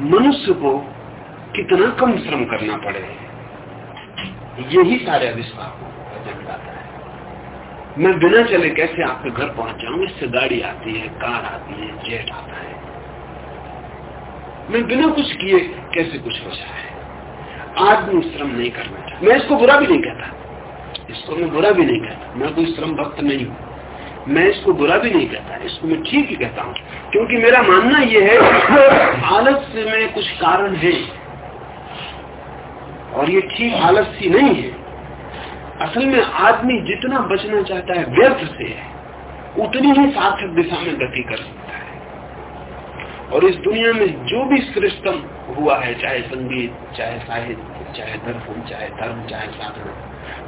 मनुष्य को कितना कम श्रम करना पड़े, यही सारे आविष्कार को जन्मदाता है। मैं बिना चले कैसे आपके घर पहुँच जाऊँ? इससे गाड़ी आती है, कार आती है, जेट आता है। मैं बिना कुछ किए कैसे कुछ हो जाए? आदमी श्रम नहीं करना मैं इसको बुरा भी नहीं कहता। इसको मैं बुरा भी नहीं कहता। मैं कोई श्रम भक्त नहीं हूँ। मैं इसको बुरा भी नहीं कहता। इसको मैं ठीक ही कहता हूँ। क्योंकि मेरा मानना यह है आलस्य में कुछ कारण है और ये ठीक आलस्य नहीं है। असल में आदमी जितना बचना चाहता है, व्यर्थ से है, उतनी ही सार्थक दिशा में गति कर सकता है। और इस दुनिया में जो भी श्रेष्ठतम हुआ है, चाहे संगीत, चाहे साहित्य, चाहे दर्शन चाहे धर्म, चाहे साधना,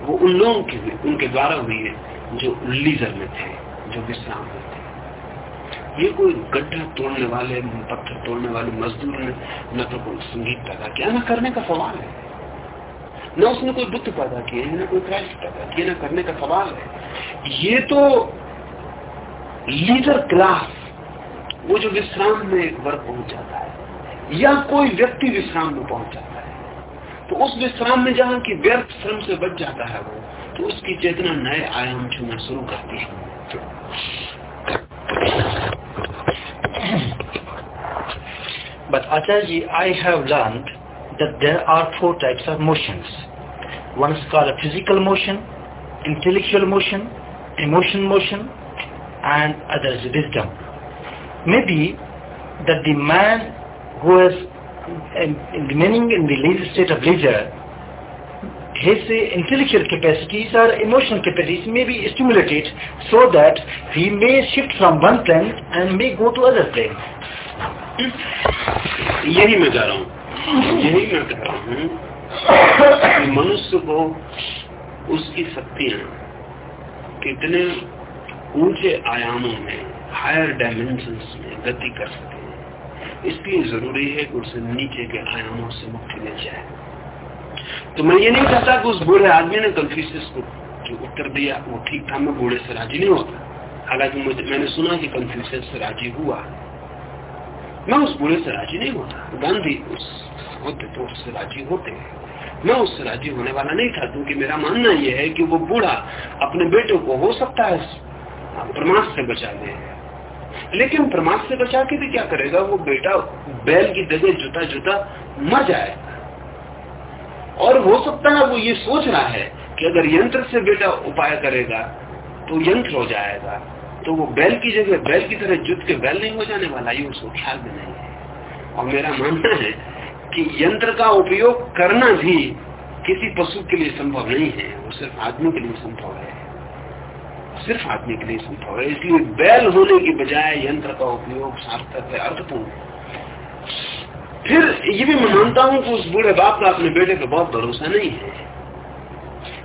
वो उन लोगों के उनके द्वारा हुई है, जो लीजर में थे, जो विश्राम में थे। ये कोई गड्ढा तोड़ने वाले, पत्थर तोड़ने वाले मजदूर ने न तो कोई संगीत पैदा किया, न करने का सवाल है। न उसने कोई बुद्ध पैदा किया न कोई क्राइस्ट पैदा किया, न करने का सवाल है। ये तो लीडर क्लास वो जो विश्राम में एक वर्ग पहुँच जाता है या कोई व्यक्ति विश्राम में पहुँच जाता है तो उस विश्राम में जहाँ की व्यर्थ श्रम से बच जाता है वो तो उसकी चेतना नए आयाम छूना शुरू करती है But Acharya, I have learned that there are four types of motions. One is called a physical motion, intellectual motion, emotion motion, and other is wisdom. Maybe that the man who and remaining in the lazy state of leisure, his intellectual capacities or emotional capacities may be stimulated so that he may shift from one plane and may go to other plane. यही मैं कह रहा हूँ यही मैं कह रहा हूँ मनुष्य को उसकी शक्तियाँ कितने ऊँचे आयामों में हायर डायमेंशन में गति कर सके। इसलिए ज़रूरी है कि उसे नीचे के आयामों से मुक्ति मिल जाए। तो मैं ये नहीं कहता कि उस बूढ़े आदमी ने कन्फ्यूसिस को जो उत्तर दिया, वो ठीक था, मैं बूढ़े से राज़ी नहीं होता। हालाँकि मैंने सुना कि कन्फ्यूसिस से राज़ी हुआ। मैं उस बूढ़े से राज़ी नहीं होता। गांधी उस होते तो उससे राज़ी होते मैं उससे राज़ी होने वाला नहीं था, क्योंकि मेरा मानना यह है कि वो बूढ़ा अपने बेटे को हो सकता है प्रमाद से बचा ले। लेकिन प्रमाद से बचा के भी क्या करेगा? वो बेटा बैल की जगह जुता जुता मर जाएगा। और हो सकता है वो ये सोच रहा है कि अगर यंत्र से बेटा उपाय करेगा तो यंत्र हो जाएगा। तो वो बैल की जगह, बैल की तरह जुट के बैल नहीं हो जाने वाला, ये उसको ख्याल में नहीं है। और मेरा मानना है कि यंत्र का उपयोग करना भी किसी पशु के लिए संभव नहीं है, वो सिर्फ़ आदमी के लिए संभव है। सिर्फ़ आदमी के लिए संभव है। इसलिए बैल होने की बजाय यंत्र का उपयोग सार्थक है, अर्थपूर्ण फिर ये भी मैं मानता हूँ कि उस बूढ़े बाप का अपने बेटे पर बहुत भरोसा नहीं है।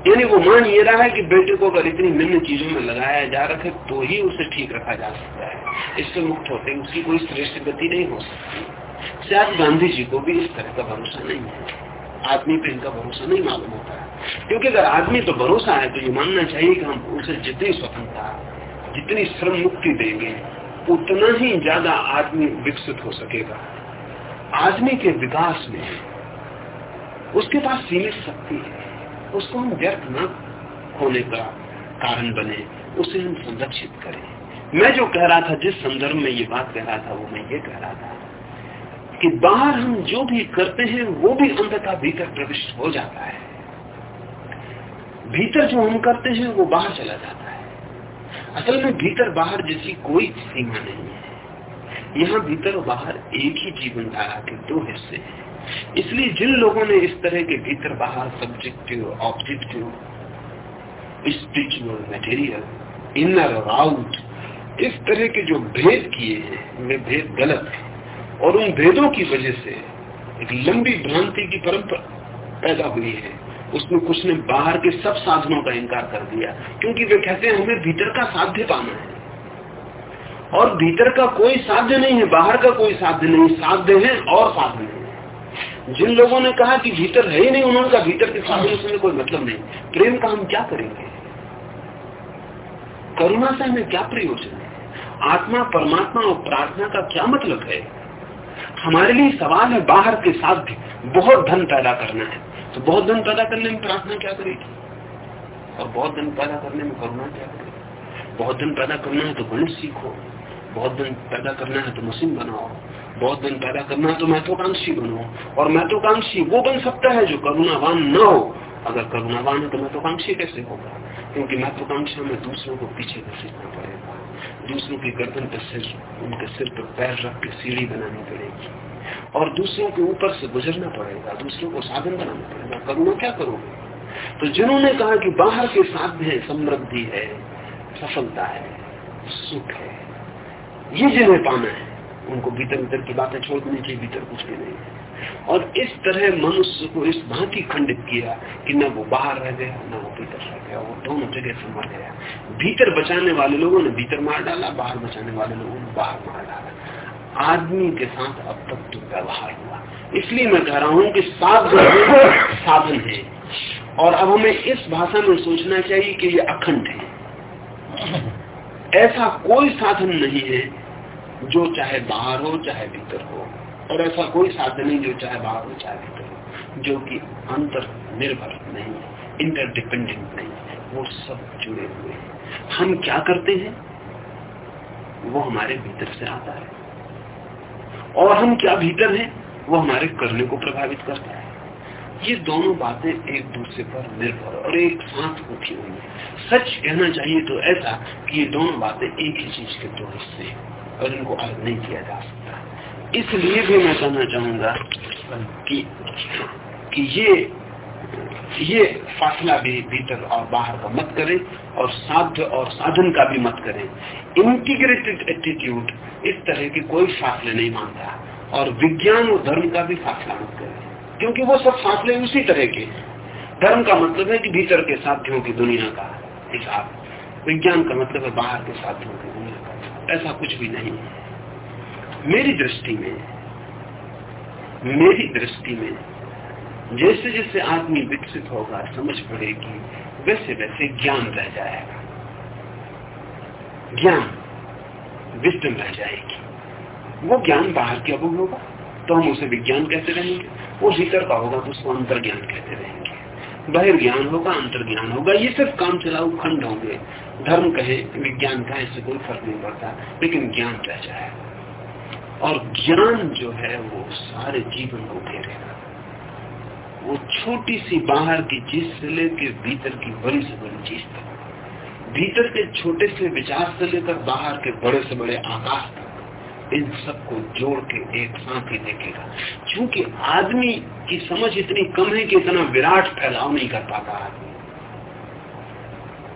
यानी वो मान ये रहा है कि बेटे को अगर इतनी निम्न चीज़ों में लगाया जा रखे तो ही उसे ठीक रखा जा सकता है। इससे मुक्त होते उसकी कोई श्रेष्ठ गति नहीं हो सकती। शायद गांधी जी को भी इस तरह का भरोसा नहीं है। आदमी पे इनका भरोसा नहीं मालूम होता है। क्योंकि अगर आदमी तो भरोसा है तो ये मानना चाहिए कि हम उसे जितनी स्वतंत्रता, जितनी श्रम मुक्ति देंगे, उतना ही ज़्यादा आदमी विकसित हो सकेगा। आदमी के विकास में उसके पास सीमित शक्ति है। उसको हम व्यर्थ न होने का कारण बने, उसे हम संरक्षित करें। मैं जो कह रहा था, जिस संदर्भ में ये बात कह रहा था, वो मैं ये कह रहा था कि बाहर हम जो भी करते हैं, वो भी अंततः भीतर प्रविष्ट हो जाता है। भीतर जो हम करते हैं, वो बाहर चला जाता है। असल में भीतर बाहर जैसी कोई सीमा नहीं है। यहाँ भीतर और बाहर एक ही जीवन धारा के दो हिस्से हैं। इसलिए जिन लोगों ने इस तरह के भीतर बाहर subjective objective spiritual material inner और आउट इस तरह के जो भेद किए हैं वे भेद गलत है। और उन भेदों की वजह से एक लंबी भ्रांति की परंपरा पैदा हुई है। उसमें कुछ ने बाहर के सब साधनों का इनकार कर दिया, क्योंकि वे कहते हैं, हमें भीतर का साध्य पाना है। और भीतर का कोई साध्य नहीं है, बाहर का कोई साध्य नहीं, साध्य है और साधन है। जिन लोगों ने कहा कि भीतर है ही नहीं, उन्होंने कहा, भीतर के साधन से कोई मतलब नहीं। प्रेम का हम क्या करेंगे? करुणा से हमें क्या प्रयोजन है? आत्मा, परमात्मा और प्रार्थना का क्या मतलब है? हमारे लिए सवाल है, बाहर के साध्य बहुत धन पैदा करना है। तो बहुत धन पैदा करने में प्रार्थना क्या करेगी? और बहुत धन पैदा करने में करुणा क्या करेगी? बहुत धन पैदा करना है तो गणित सीखो। बहुत धन पैदा करना है तो मशीन बनाओ। बहुत धन पैदा करना है तो महत्वाकांक्षी बनो। और महत्वाकांक्षी वो बन सकता है जो करुणावान न हो। अगर करुणावान है तो महत्वाकांक्षी कैसे होगा? क्योंकि महत्वाकांक्षा में दूसरों को पीछे घसीटना पड़ेगा दूसरों की गर्दन पर सिर, उनके सिर पर पैर रख के सीढ़ी बनानी पड़ेगी। और दूसरों के ऊपर से गुजरना पड़ेगा, दूसरों को साधन बनाना पड़ेगा। करुणा क्या करोगे तो जिन्होंने कहा कि बाहर के साध्य है, समृद्धि है, सफलता है, सुख है, ये जिन्हें पाना है, उनको भीतर भीतर की बातें छोड़ देनी चाहिए भीतर कुछ भी नहीं है। और इस तरह मनुष्य को इस भांति खंडित किया कि न वो बाहर रह गया, न वो भीतर रह गया, वो दोनों जगह से मर गया। भीतर बचाने वाले लोगों ने भीतर मार डाला, बाहर बचाने वाले लोगों ने बाहर मार डाला। आदमी के साथ अब तक तो व्यवहार हुआ। इसलिए मैं कह रहा हूँ कि सात साधन है। और अब हमें इस भाषा में सोचना चाहिए कि ये अखंड है। ऐसा कोई साधन नहीं है जो चाहे बाहर हो, चाहे भीतर हो। और ऐसा कोई साधन नहीं जो चाहे बाहर हो, चाहे भीतर हो। जो कि अंतर निर्भर नहीं इंटरडिपेंडेंट नहीं वो सब जुड़े हुए हैं। हम क्या करते हैं? वो हमारे भीतर से आता है। और हम क्या भीतर हैं? वो हमारे करने को प्रभावित करता है। ये दोनों बातें एक दूसरे पर निर्भर और एक साथ उठी हुई है। सच कहना चाहिए तो ऐसा कि ये दोनों बातें एक ही चीज़ के दो हिस्से और इनको अलग नहीं किया जा सकता। इसलिए भी मैं कहना चाहूँगा कि कि ये ये फासला भी भीतर और बाहर का मत करें और साध्य और साधन का भी मत करें। इंटीग्रेटेड एटीट्यूड इस तरह के कोई फासले नहीं मानता और विज्ञान और धर्म का भी फासला मत करें। क्योंकि वो सब फासले उसी तरह के धर्म का मतलब है कि भीतर के साथियों की दुनिया का हिसाब। विज्ञान का मतलब है बाहर के साथियों की दुनिया का ऐसा कुछ भी नहीं है। मेरी दृष्टि में, मेरी दृष्टि में जैसे जैसे आदमी विकसित होगा, समझ पड़ेगी, वैसे वैसे ज्ञान रह जाएगा। ज्ञान विस्टम रह जाएगी। वो ज्ञान बाहर के अभुग होगा तो हम उसे विज्ञान कहते रहेंगे। वो भीतर का होगा तो उसको अंतर ज्ञान कहते रहेंगे। बहिर्ज्ञान होगा अंतर ज्ञान होगा। ये सिर्फ़ काम चलाऊ खंड होंगे। धर्म कहे, विज्ञान कहे, इससे कोई फ़र्क नहीं पड़ता, लेकिन ज्ञान रह जाएगा और ज्ञान जो है, वो सारे जीवन को घेरेगा। वो छोटी सी बाहर की चीज़ से लेकर भीतर की बड़ी से बड़ी चीज़ तक। भीतर के छोटे से विचार से लेकर बाहर के बड़े से बड़े आकाश तक। इन सबको जोड़ के एक साथ ही देखेगा। क्योंकि आदमी की समझ इतनी कम है कि इतना विराट फैलाव नहीं कर पाता आदमी।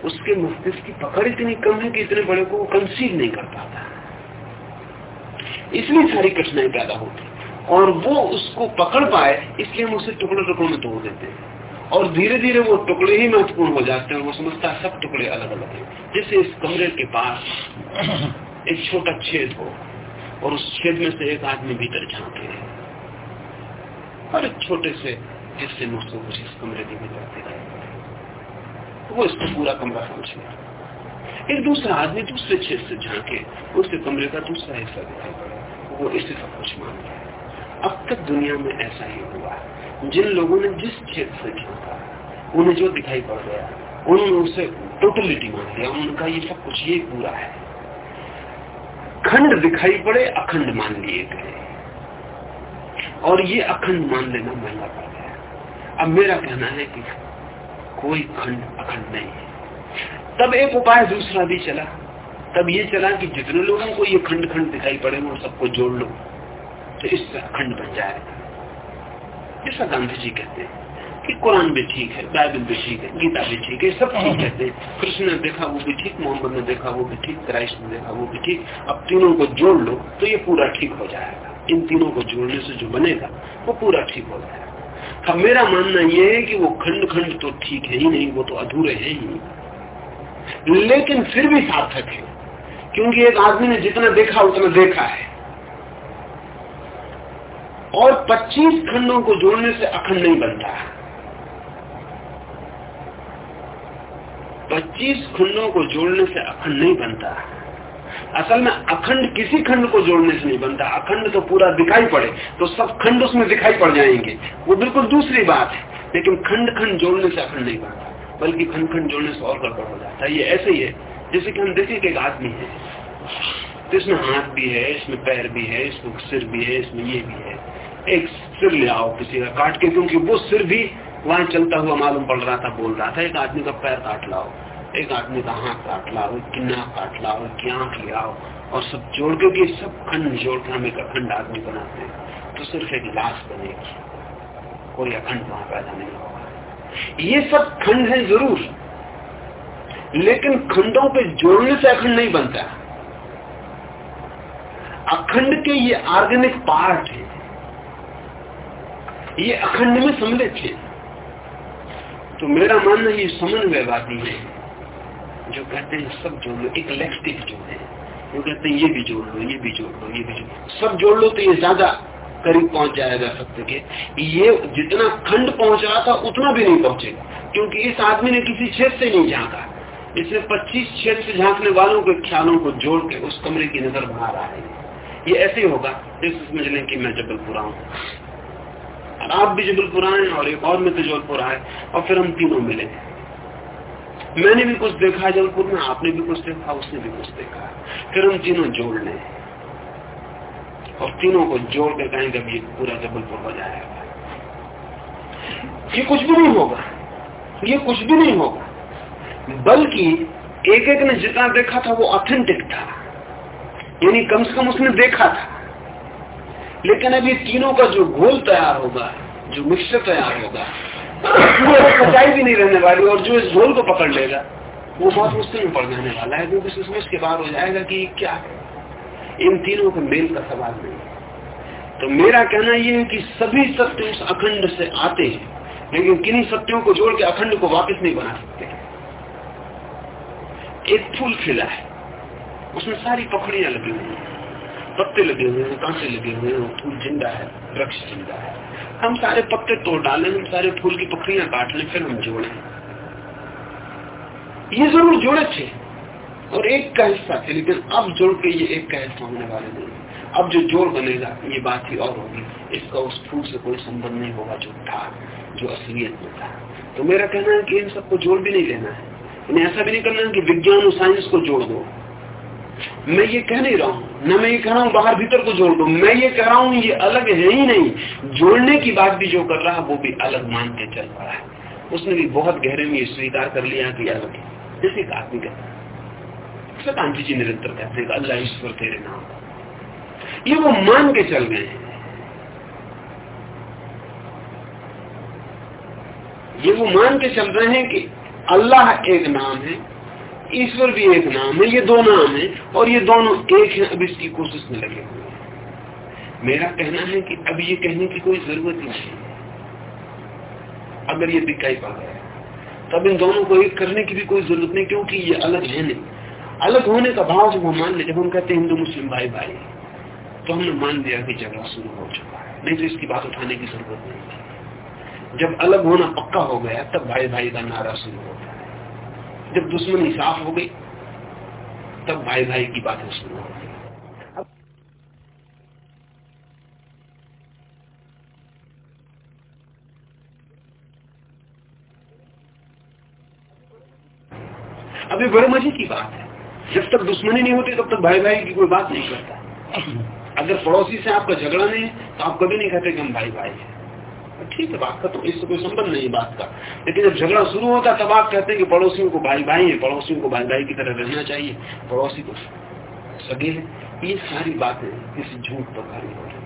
उसके मस्तिष्क की पकड़ इतनी कम है कि इतने बड़े को कंसीव नहीं कर पाता। इसलिए सारी कठिनाई पैदा होती और वो उसको पकड़ पाए, इसलिए हम उसे टुकड़े टुकड़ों में तोड़ देते हैं। और धीरे धीरे वो टुकड़े ही महत्वपूर्ण हो जाते हैं वो समझता है सब टुकड़े अलग अलग हैं। जैसे इस कमरे के पास एक छोटा छेद हो और उस छेद में से एक आदमी भीतर झांके और एक छोटे से जिससे मुझको कुछ इस कमरे के भीतर दिखाई वो इसको पूरा कमरा समझ गया। एक दूसरा आदमी दूसरे छेद से झांके, उसके कमरे का दूसरा हिस्सा दिखाई पड़े। वो इसे सब कुछ मान गया। अब तक दुनिया में ऐसा ही हुआ। जिन लोगों ने जिस छेद से झांका उन्हें जो दिखाई पड़ गया, उन्होंने उसे टोटलिटी मान लिया उन्होंने कहा ये सब कुछ ये पूरा है। खंड दिखाई पड़े, अखंड मान लिए गए। और ये अखंड मान लेना महँगा पड़ गया अब मेरा कहना है कि कोई खंड अखंड नहीं है। तब एक उपाय दूसरा भी चला। तब ये चला कि जितने लोगों को ये खंड खंड दिखाई पड़े वो सबको जोड़ लो। तो इससे अखंड बन जाएगा जैसा गांधी जी कहते हैं कि कुरान भी ठीक है, बाइबल भी ठीक है, गीता भी ठीक है, सब ठीक कहते हैं। कृष्ण ने देखा वो भी ठीक, मोहम्मद ने देखा वो भी ठीक, क्राइस्ट ने देखा वो भी ठीक। अब तीनों को जोड़ लो तो ये पूरा ठीक हो जाएगा। इन तीनों को जोड़ने से जो बनेगा, वो पूरा ठीक हो जाएगा। अब मेरा मानना यह है कि वो खंड खंड तो ठीक है ही नहीं, वो तो अधूरे है ही। लेकिन फिर भी सार्थक है, क्योंकि एक आदमी ने जितना देखा, उतना देखा है। और 25 खंडों को जोड़ने से अखंड नहीं बनता। 25 खंडों को जोड़ने से अखंड नहीं बनता। असल में अखंड किसी खंड को जोड़ने से नहीं बनता। अखंड तो पूरा दिखाई पड़े तो सब खंड उसमें दिखाई पड़ जाएँगे। वो बिल्कुल दूसरी बात है, लेकिन खंड खंड जोड़ने से अखंड नहीं बनता, बल्कि खंड खंड जोड़ने से और गड़बड़ हो जाता है। ये ऐसे ही है, जैसे कि हम देखें कि एक आदमी है इसमें हाथ भी है, इसमें पैर भी है, इसमें सिर भी है, इसमें ये भी है। एक सिर ले आओ किसी का, काट के, क्योंकि वो सिर भी वहाँ चलता हुआ मालूम पड़ रहा था, बोल रहा था, एक आदमी का पैर काट लाओ, एक आदमी का हाथ काट लाओ किन्ना काट लाओ, एक आँख ले आओ, और सब जोड़ के सब खंड जोड़ के हम एक अखंड आदमी बनाते हैं तो सिर्फ़ एक लाश बनेगी, कोई अखंड वहाँ पैदा नहीं होगा। ये सब खंड है ज़रूर, लेकिन खंडों पे जोड़ने से अखंड नहीं बनता। अखंड के ये ऑर्गेनिक पार्ट है ये अखंड में सम्मिलित है तो मेरा मानना ये समन्वयवादी है। जो कहते हैं, सब जोड़ लो, एक लेक्सिक जो है। वो कहते हैं, ये भी जोड़ लो, ये भी जोड़ लो, ये भी जोड़ सब जोड़ लो तो ये ज़्यादा करीब पहुँच जाएगा सत्य के। ये जितना खंड पहुँच रहा था, उतना भी नहीं पहुंचेगा। क्योंकि इस आदमी ने किसी क्षेत्र से नहीं झांका। इसने 25 क्षेत्र से झांकने वालों के ख्यालों को जोड़ के उस कमरे की नज़र बना रहा है। ये ऐसे होगा जैसे समझ लें कि मैं जबलपुर हूँ। आप भी जबलपुर आए और एक और मित्र जबलपुर आए, और फिर हम तीनों मिले। मैंने भी कुछ देखा जबलपुर में, आपने भी कुछ देखा, उसने भी कुछ देखा फिर हम तीनों जोड़ लें। और तीनों को जोड़ के कहेंगे अभी पूरा जबलपुर हो जाएगा। ये कुछ भी नहीं होगा। ये कुछ भी नहीं होगा। बल्कि एक एक ने जितना देखा था वो ऑथेंटिक था। यानी कम से कम उसने देखा था। लेकिन अभी तीनों का जो घोल तैयार होगा, जो मिक्सचर तैयार होगा, वो सच्चाई भी नहीं रहने वाली और जो इस घोल को पकड़ लेगा, वो बहुत मुश्किल में पड़ जाने वाला है, क्योंकि समझ के बाद हो जाएगा कि क्या है? इन तीनों के मेल का सवाल नहीं तो मेरा कहना यह है कि सभी सत्य उस अखंड से आते हैं, लेकिन किन्हीं सत्यों को जोड़ के अखंड को वापस नहीं बना सकते। एक फूल खिला है, उसमें सारी पखड़ियाँ लगी हुई हैं। पत्ते लगे हुए हैं, कांटे लगे हुए हैं फूल ज़िंदा है, वृक्ष ज़िंदा है। हम सारे पत्ते तोड़ डालें, हम सारे फूल की पखड़ियाँ काट लें, फिर हम जोड़े। ये ज़रूर जोड़े थे। और एक का हिस्सा थे लेकिन अब जोड़ के ये एक का हिस्सा होने वाले नहीं अब जो जोड़ बनेगा, ये बात ही और होगी। इसका उस फूल से कोई संबंध नहीं होगा जो था, जो असलियत में था। तो मेरा कहना है कि इन सबको जोड़ भी नहीं लेना है। इन्हें ऐसा भी नहीं करना है कि विज्ञान और साइंस को जोड़ दो। मैं ये कह नहीं रहा हूँ। न मैं ये कह रहा हूँ बाहर भीतर को जोड़ दो। मैं ये कह रहा हूँ ये अलग है ही नहीं। जोड़ने की बात भी जो कर रहा है, वो भी अलग मान के चल रहा है। उसने भी बहुत गहरे में स्वीकार कर लिया कि अलग है। जैसे एक आदमी कहता गांधी जी निरंतर कहते हैं अल्लाह ईश्वर तेरे नाम ये वो मान के चल गए हैं। ये वो मान के चल रहे हैं कि अल्लाह एक नाम है। ईश्वर भी एक नाम है, ये दो नाम है, और ये दोनों एक है, अब इसकी कोशिश में लगे। हुए मेरा कहना है कि अब ये कहने की कोई ज़रूरत ही। नहीं अगर ये दिखाई पा गया तब इन दोनों को एक करने की भी कोई ज़रूरत नहीं, क्योंकि ये अलग है नहीं। अलग होने का भाव जब हम मान ले जब हम कहते हैं, हिंदू, मुस्लिम भाई भाई तो हमने मान लिया कि झगड़ा शुरू हो चुका है, नहीं तो इसकी बात उठाने की ज़रूरत नहीं जब अलग होना पक्का हो गया, तब भाई भाई का नारा शुरू होता है जब दुश्मनी साफ़ हो गई, तब भाई भाई की बातें शुरू हो। गई अभी बड़े मज़े की बात है। जब तक दुश्मनी नहीं होती, तब तक भाई भाई की कोई बात नहीं करता। अगर पड़ोसी से आपका झगड़ा नहीं है तो आप कभी नहीं कहते कि हम भाई भाई हैं। ठीक है, बात का तो इससे कोई संबंध नहीं बात का। लेकिन जब झगड़ा शुरू होता तब आप कहते हैं कि पड़ोसियों को भाई भाई है, पड़ोसियों को भाई भाई की तरह रहना चाहिए। पड़ोसी को सगे है। ये सारी बातें किसी झूठ पर खड़ी हो रही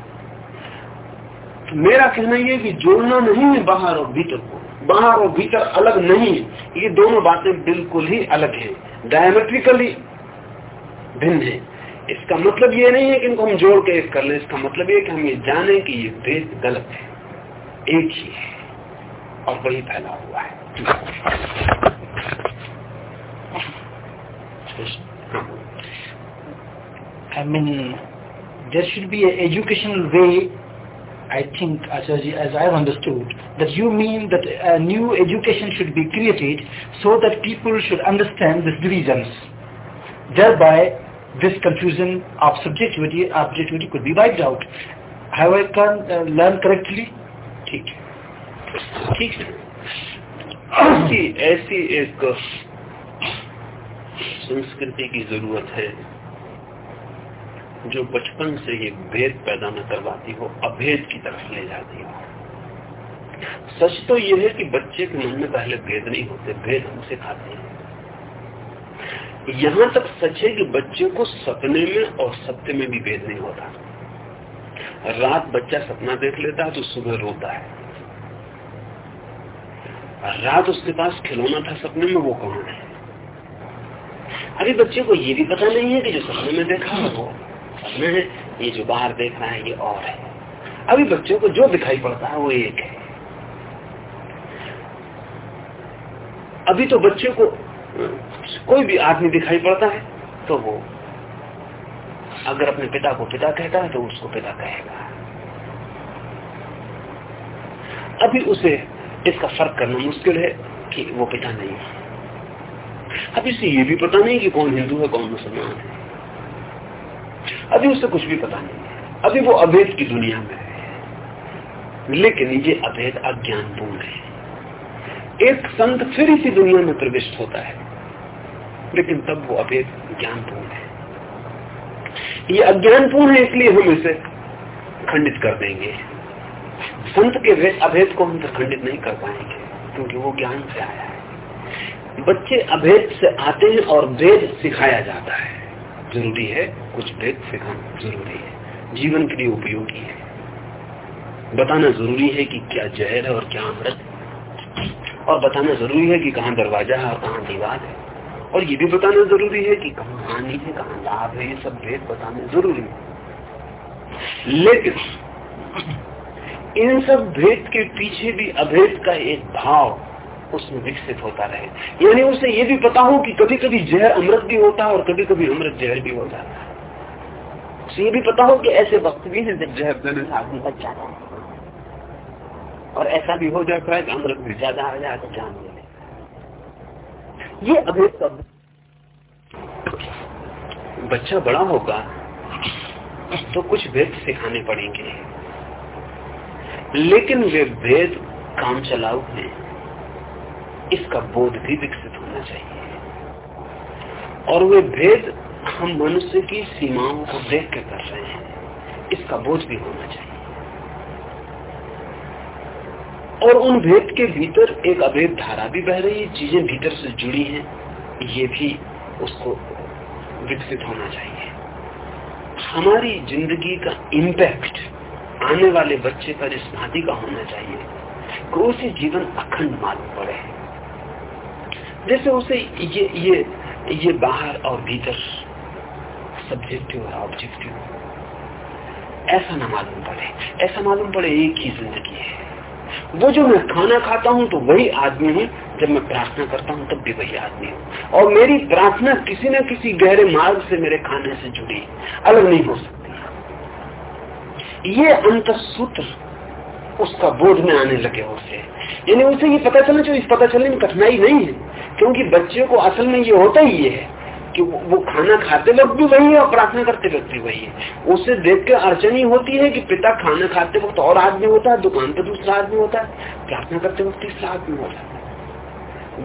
तो मेरा कहना यह कि जोड़ना नहीं है बाहर और भीतर को। बाहर और भीतर अलग नहीं है। ये दोनों बातें बिल्कुल ही अलग है। डायमेट्रिकली भिन्न है। इसका मतलब ये नहीं है कि इनको हम जोड़ के एक कर लें। इसका मतलब ये कि हम ये जाने कि ये भेद गलत है। एक ही है और वही फैला हुआ है I mean, there should be an educational way, I think, as, as I have understood, that you mean that a new education should be created so that people should understand these divisions. Thereby, this confusion of subjectivity, objectivity could be wiped out. Have I uh, learned correctly? ठीक है। ठीक है। ऐसी ऐसी एक संस्कृति की ज़रूरत है, जो बचपन से ये भेद पैदा न करवाती हो, अभेद की तरफ़ ले जाती हो। सच तो ये है कि बच्चे के मन में पहले भेद नहीं होते, भेद हम सिखाते हैं। यहाँ तक सच है कि बच्चे को सपने में और सत्य में भी भेद नहीं होता। रात बच्चा सपना देख लेता है तो सुबह रोता है। रात उसके पास खिलौना था सपने में, वो कौन है? अभी बच्चे को ये भी पता नहीं है कि जो सपने में देखा है वो सपने है ये जो बाहर देख रहा है, ये और है। अभी बच्चों को जो दिखाई पड़ता है, वो एक है। अभी तो बच्चे को कोई भी आदमी दिखाई पड़ता है तो वो अगर अपने पिता को पिता कहता है तो उसको पिता कहेगा। अभी उसे इसका फ़र्क करना मुश्किल है कि वो पिता नहीं है। अब इसे ये भी पता नहीं कि कौन हिंदू है, कौन मुसलमान है। अभी उसे कुछ भी पता नहीं अभी वो अभेद की दुनिया में है। लेकिन ये अभेद अज्ञानपूर्ण है। एक संत फिर इसी दुनिया में प्रविष्ट होता है। लेकिन तब वो अभेद ज्ञानपूर्ण है। ये अज्ञानपूर्ण है, इसलिए हम इसे खंडित कर देंगे। संत के अभेद को हम तो खंडित नहीं कर पाएँगे, क्योंकि वो ज्ञान से आया है। बच्चे अभेद से आते हैं और भेद सिखाया जाता है। ज़रूरी है, कुछ भेद सिखाना ज़रूरी है। जीवन के लिए उपयोगी है। बताना ज़रूरी है कि क्या जहर है और क्या अमृत। और बताना ज़रूरी है कि कहाँ दरवाज़ा है और कहाँ दीवार है। और ये भी बताना ज़रूरी है कि कहा हानि है, कहा लाभ है, ये सब भेद बताने ज़रूरी है। लेकिन इन सब भेद के पीछे भी अभेद का एक भाव उसमें विकसित होता रहे। यानी उसे ये भी पता हो कि कभी कभी जहर अमृत भी होता है और कभी कभी अमृत जहर भी हो जाता है। उसे ये भी पता हो कि ऐसे वक्त भी है जब जहर देने से आदमी बच जाता है। और ऐसा भी हो जाता है कि अमृत भी ज़्यादा आ जाए तो जान ये अभेद का बच्चा बड़ा होगा तो कुछ भेद सिखाने पड़ेंगे। लेकिन वे भेद काम चलाऊ हैं। इसका बोध भी विकसित होना चाहिए। और वे भेद हम मनुष्य की सीमाओं को देख के कर रहे हैं। इसका बोध भी होना चाहिए। और उन भेद के भीतर एक अभेद धारा भी बह रही है, चीज़ें भीतर से जुड़ी हैं, ये भी उसको विकसित होना चाहिए। हमारी ज़िंदगी का इम्पैक्ट आने वाले बच्चे पर इस भांति का होना चाहिए उसे जीवन अखंड मालूम पड़े। जैसे उसे ये ये ये बाहर और भीतर सब्जेक्टिव और ऑब्जेक्टिव ऐसा ना मालूम पड़े। ऐसा मालूम पड़े एक ही ज़िंदगी है। वो जो मैं खाना खाता हूँ तो वही आदमी हूँ, जब मैं प्रार्थना करता हूँ तब भी वही आदमी हूँ। और मेरी प्रार्थना किसी न किसी गहरे मार्ग से मेरे खाने से जुड़ी, अलग नहीं हो सकती। ये अंत सूत्र उसका बोध में आने लगे उसे यानी उसे ये पता चलना चाहिए पता चलने में कठिनाई नहीं है, क्योंकि बच्चे को असल में ये होता ही ये है कि वो खाना खाते वक्त भी वही है और प्रार्थना करते वक्त भी वही है। उसे देख के अड़चनी होती है कि पिता खाना खाते वक्त और आदमी होता है, दुकान पर दूसरा आदमी होता है, प्रार्थना करते वक्त तीसरा आदमी होता है।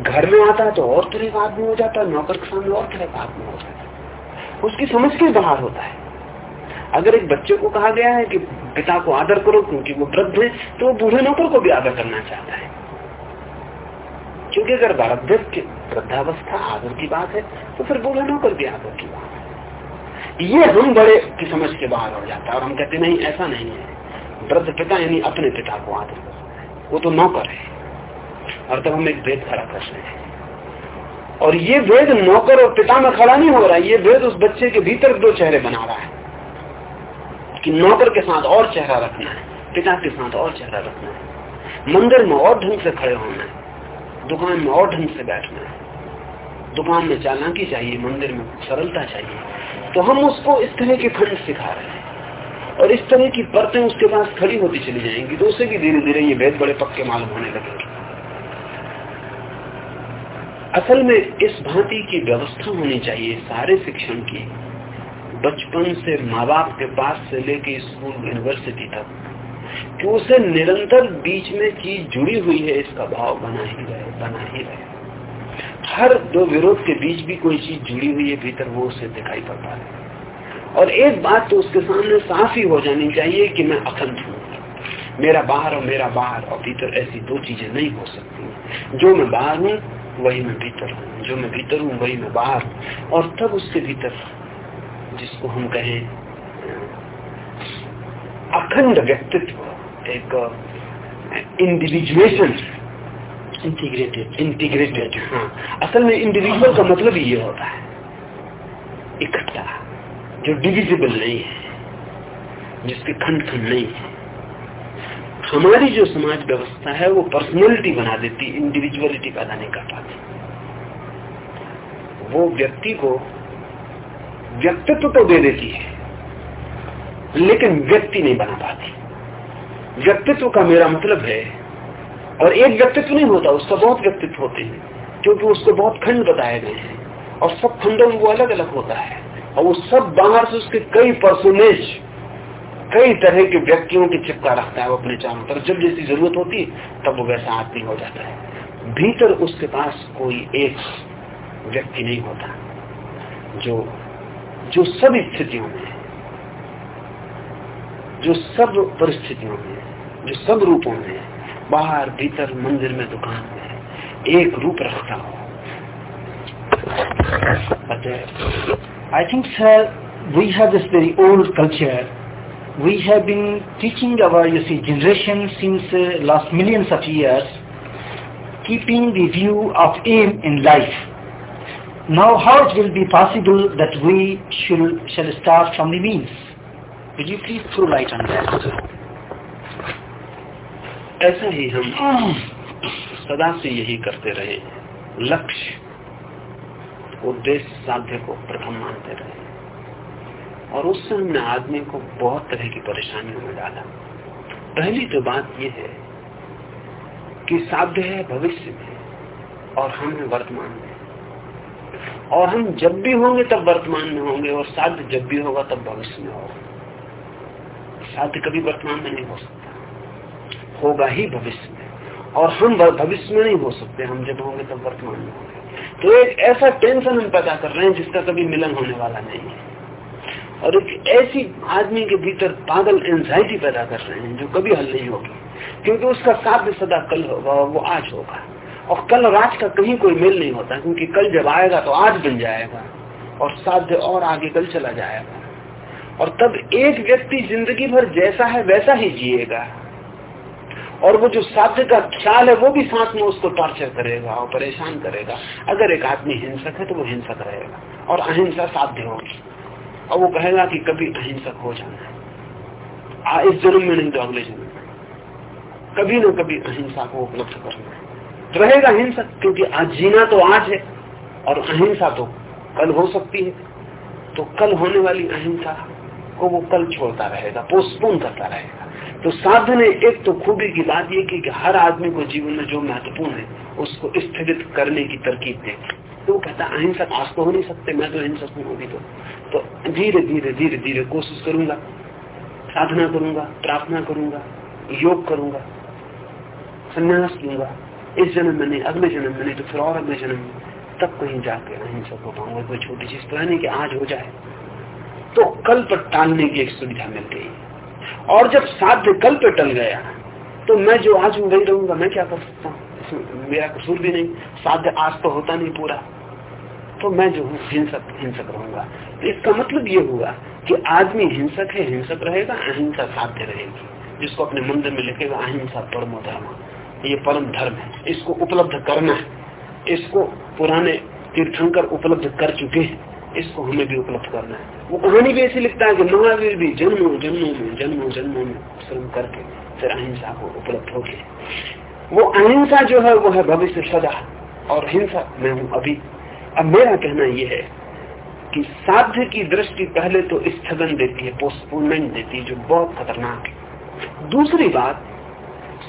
घर में आता है तो और तरह का आदमी हो जाता है, नौकर के सामने और तरह का आदमी हो जाता है। उसकी समझ के बाहर होता है। अगर एक बच्चे को कहा गया है कि पिता को आदर करो क्योंकि वो वृद्ध है तो वो बूढ़े नौकर को भी आदर करना चाहता है। क्योंकि अगर वार्धक्य वृद्धावस्था आदर की बात है तो फिर बूढ़े नौकर भी आदर की बात है। ये हम बड़े की समझ के बाहर हो जाता है और हम कहते नहीं, ऐसा नहीं है। वृद्ध पिता यानी अपने पिता को आदर वो तो नौकर है। और तब हम एक भेद खड़ा कर रहे हैं। और ये वेद नौकर और पिता में खड़ा नहीं हो रहा है। ये वेद उस बच्चे के भीतर दो चेहरे बना रहा है कि नौकर के साथ और चेहरा रखना है, पिता के साथ और चेहरा रखना है। मंदिर में और ढंग से खड़े होना है। दुकान में और ढंग से बैठना। है दुकान में चालाकी चाहिए, मंदिर में सरलता चाहिए। तो हम उसको इस तरह के खंड सिखा रहे हैं। और इस तरह की परतें उसके पास खड़ी होती चली जाएँगी। तो उसे भी धीरे धीरे ये भेद बड़े पक्के मालूम होने लगेंगे। असल में इस भांति की व्यवस्था होनी चाहिए सारे शिक्षण की। बचपन से माँ बाप के पास से लेके स्कूल, यूनिवर्सिटी तक। कि उसे निरंतर बीच में चीज़ जुड़ी हुई है, इसका भाव बना ही रहे। बना ही रहे। हर दो विरोध के बीच भी कोई चीज़ जुड़ी हुई है, भीतर वो उसे दिखाई पड़ता है। और एक बात तो उसके सामने साफ़ ही हो जानी चाहिए कि मैं अखंड हूँ। मेरा बाहर और मेरा बाहर और भीतर ऐसी दो चीज़ें नहीं हो सकती। जो मैं बाहर हूँ, वही मैं भीतर हूँ। जो मैं भीतर हूँ, वही मैं बाहर और तब उसके भीतर जिसको हम कहें, अखंड व्यक्तित्व, एक इंडिविजुएशन इंटीग्रेटेड इंटीग्रेटेड हाँ। असल में इंडिविजुअल का मतलब ये होता है, इकट्ठा, जो डिविजिबल नहीं है, जिसके खंड खंड नहीं है। हमारी जो समाज व्यवस्था है, वो पर्सनैलिटी बना देती इंडिविजुअलिटी पैदा नहीं कर पाती। वो व्यक्ति को व्यक्तित्व तो दे देती है, लेकिन व्यक्ति नहीं बना पाती। व्यक्तित्व का मेरा मतलब है और एक व्यक्तित्व नहीं होता, उसका बहुत व्यक्तित्व होते हैं, क्योंकि उसको बहुत खंड बताए गए हैं। और सब खंडों में वो अलग अलग होता है। और वो सब बाहर से उसके कई पर्सोनेज कई तरह के व्यक्तियों की चिपका रखता है वो अपने चारों तरफ़। जब जैसी ज़रूरत होती, तब वो वैसा आदमी हो जाता है। भीतर उसके पास कोई एक व्यक्ति नहीं होता, जो जो सब स्थितियों में जो सब परिस्थितियों में जो सब रूपों में बाहर भीतर मंदिर में दुकान में एक रूप रखता हो I think, sir, we have this very old culture. We have been teaching our, you see, generation since uh, last millions of years, keeping the view of aim in life. Now how it will be possible that we should, shall start from the means? Will you please throw light on that? ऐसा ही हम सदा से यही करते रहे। लक्ष्य उद्देश्य साध्य को प्रथम मानते रहे। और उससे हमने आदमी को बहुत तरह की परेशानियों में डाला। पहली तो बात यह है कि साध्य है भविष्य में और हम है वर्तमान में। और हम जब भी होंगे तब वर्तमान में होंगे और साध्य जब भी होगा तब भविष्य में होगा। साध्य कभी वर्तमान में नहीं हो सकता। होगा ही भविष्य में। और हम भविष्य में नहीं हो सकते, हम जब होंगे तब वर्तमान में होंगे। तो एक ऐसा टेंशन हम पैदा कर रहे हैं जिसका कभी मिलन होने वाला नहीं है। और एक ऐसी आदमी के भीतर पागल एंजाइटी पैदा कर रहे हैं जो कभी हल नहीं होगी, क्योंकि उसका साध्य सदा कल होगा और वो आज होगा। और कल और आज का कहीं कोई मेल नहीं होता, क्योंकि कल जब आएगा तो आज बन जाएगा, और साध्य और आगे कल चला जाएगा। और तब एक व्यक्ति ज़िंदगी भर जैसा है, वैसा ही जिएगा। और वो जो साध्य का ख्याल है, वो भी साथ में उसको टॉर्चर करेगा और परेशान करेगा। अगर एक आदमी हिंसक है तो वो हिंसक रहेगा। और अहिंसा साध्य होगी और वो कहेगा कि कभी अहिंसक हो जाना है। इस जन्म में नहीं तो अगले जन्म कभी ना कभी अहिंसा को उपलब्ध करना है। रहेगा हिंसक, क्योंकि आज जीना तो आज है, और अहिंसा तो कल हो सकती है। तो कल होने वाली अहिंसा को वो कल छोड़ता रहेगा पोस्टपोन करता रहेगा। तो साध्य ने एक तो खूबी की बात यह की, कि हर आदमी को जीवन में जो महत्वपूर्ण है, उसको स्थगित करने की तरकीब दे। तो कहता, अहिंसक आज तो हो नहीं सकते, मैं तो अहिंसक हूँ, अभी तो। तो धीरे धीरे धीरे धीरे कोशिश करूँगा। साधना करूँगा, प्रार्थना करूँगा, योग करूँगा, संन्यास लूँगा। इस जन्म में नहीं, अगले जन्म में नहीं तो फिर और अगले जन्म में तब कहीं जाके अहिंसक हो पाऊँगा, कोई छोटी चीज़ तो है नहीं कि आज हो जाए। तो कल पर टालने की एक सुविधा मिल गई। और जब साध्य कल पे टल गया तो मैं जो आज हूँ वही रहूँगा, मैं क्या कर सकता हूँ? मेरा कसूर भी नहीं, साध्य आज तो होता नहीं पूरा। तो मैं जो हूँ, हिंसक हिंसक रहूँगा। तो इसका मतलब ये हुआ कि आदमी हिंसक है, हिंसक रहेगा, अहिंसा साध्य रहेगी। जिसको अपने मंदिर में लिखेगा अहिंसा परमो धर्म। ये परम धर्म है। इसको उपलब्ध करना है। इसको पुराने तीर्थंकर उपलब्ध कर चुके हैं। इसको हमें भी उपलब्ध करना है। वो कहानी भी ऐसी लिखता है कि महावीर भी जन्मों जन्मों में, जन्मों जन्मों में श्रम करके फिर अहिंसा को उपलब्ध हो वो अहिंसा जो है, वो है भविष्य सदा। और हिंसा, मैं हूँ अभी। अब मेरा कहना यह है कि साध्य की दृष्टि पहले तो स्थगन देती है पोस्टपोनमेंट देती है, जो बहुत खतरनाक है। दूसरी बात,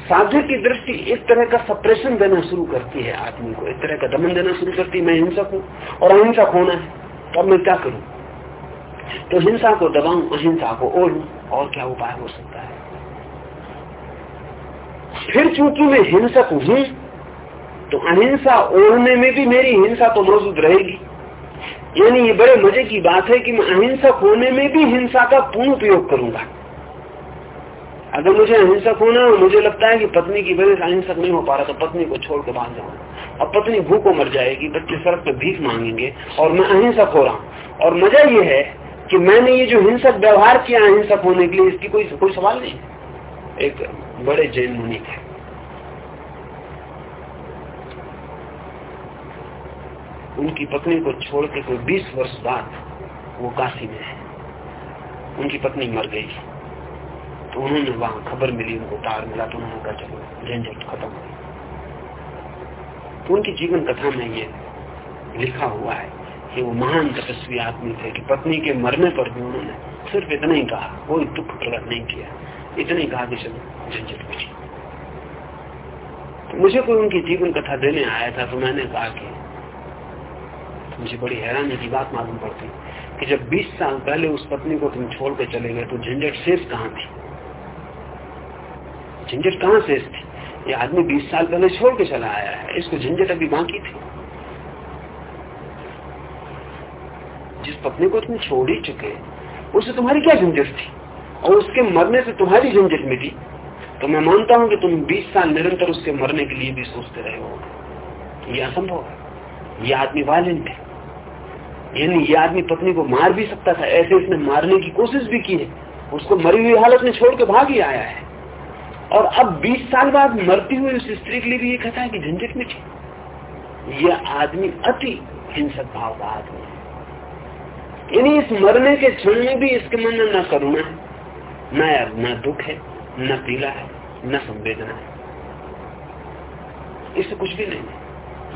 साध्य की दृष्टि एक तरह का सप्रेशन देना शुरू करती है आदमी को, एक तरह का दमन देना शुरू करती है, मैं हिंसक हूँ और अहिंसक होना है। तो मैं क्या करूँ। तो हिंसा को दबाऊं अहिंसा को ओढ़ू, और क्या उपाय हो सकता है? फिर चूँकि मैं हिंसक हूँ तो अहिंसा ओढ़ने में भी मेरी हिंसा तो मौजूद रहेगी। यानी ये बड़े मज़े की बात है कि मैं अहिंसक होने में भी हिंसा का पूर्ण उपयोग करूँगा। अगर मुझे अहिंसक होना है मुझे लगता है कि पत्नी की वजह से अहिंसक नहीं हो पा रहा तो पत्नी को छोड़ के भाग जाऊँगा। और पत्नी भूखो मर जाएगी, बच्चे सड़क पे भीख मांगेंगे और मैं अहिंसक हो रहा हूँ। और मज़ा ये है कि मैंने ये जो हिंसक व्यवहार किया अहिंसक होने के लिए, इसकी कोई कोई सवाल नहीं। एक बड़े जैन मुनि थे। उनकी पत्नी को छोड़ के कोई बीस वर्ष बाद वो काशी में है। उनकी पत्नी मर गई। तो उन्होंने वहाँ खबर मिली, उनको तार मिला तो उन्होंने कहा, चलो झंझट खत्म हुई तो उनकी जीवन कथा में ये लिखा हुआ है कि वो महान तपस्वी आदमी थे कि पत्नी के मरने पर भी उन्होंने सिर्फ़ इतना ही कहा, कोई दुख प्रकट नहीं किया। इतना ही कहा कि चलो झंझट मिली तो मुझे कोई उनकी जीवन कथा देने आया था तो मैंने कहा कि मुझे बड़ी हैरानी की बात मालूम पड़ती कि जब 20 साल पहले उस पत्नी को तुम छोड़ के चले गए तो झंझट शेष कहाँ थी? झंझट कहाँ से थी ये आदमी 20 साल पहले छोड़ के चला आया है। इसको झंझट अभी बाकी थी। जिस पत्नी को तुम छोड़ ही चुके, उससे तुम्हारी क्या झंझट थी? और उसके मरने से तुम्हारी झंझट मिटी? तो मैं मानता हूँ कि तुम 20 साल निरंतर उसके मरने के लिए भी सोचते रहे हो ये असंभव है। ये आदमी वायलेंट है। यानी ये आदमी पत्नी को मार भी सकता था। ऐसे इसने मारने की कोशिश भी की है। उसको मरी हुई हालत में छोड़ के भाग ही आया है। और अब 20 साल बाद मरती हुई उस स्त्री के लिए भी ये कहता है कि झंझट मिटी यह आदमी अति हिंसक भाव का आदमी है। यानी इस मरने के क्षण में भी इसके मन में न करुणा है, न न दुख है, न पीला है, न संवेदना है। इससे कुछ भी नहीं है।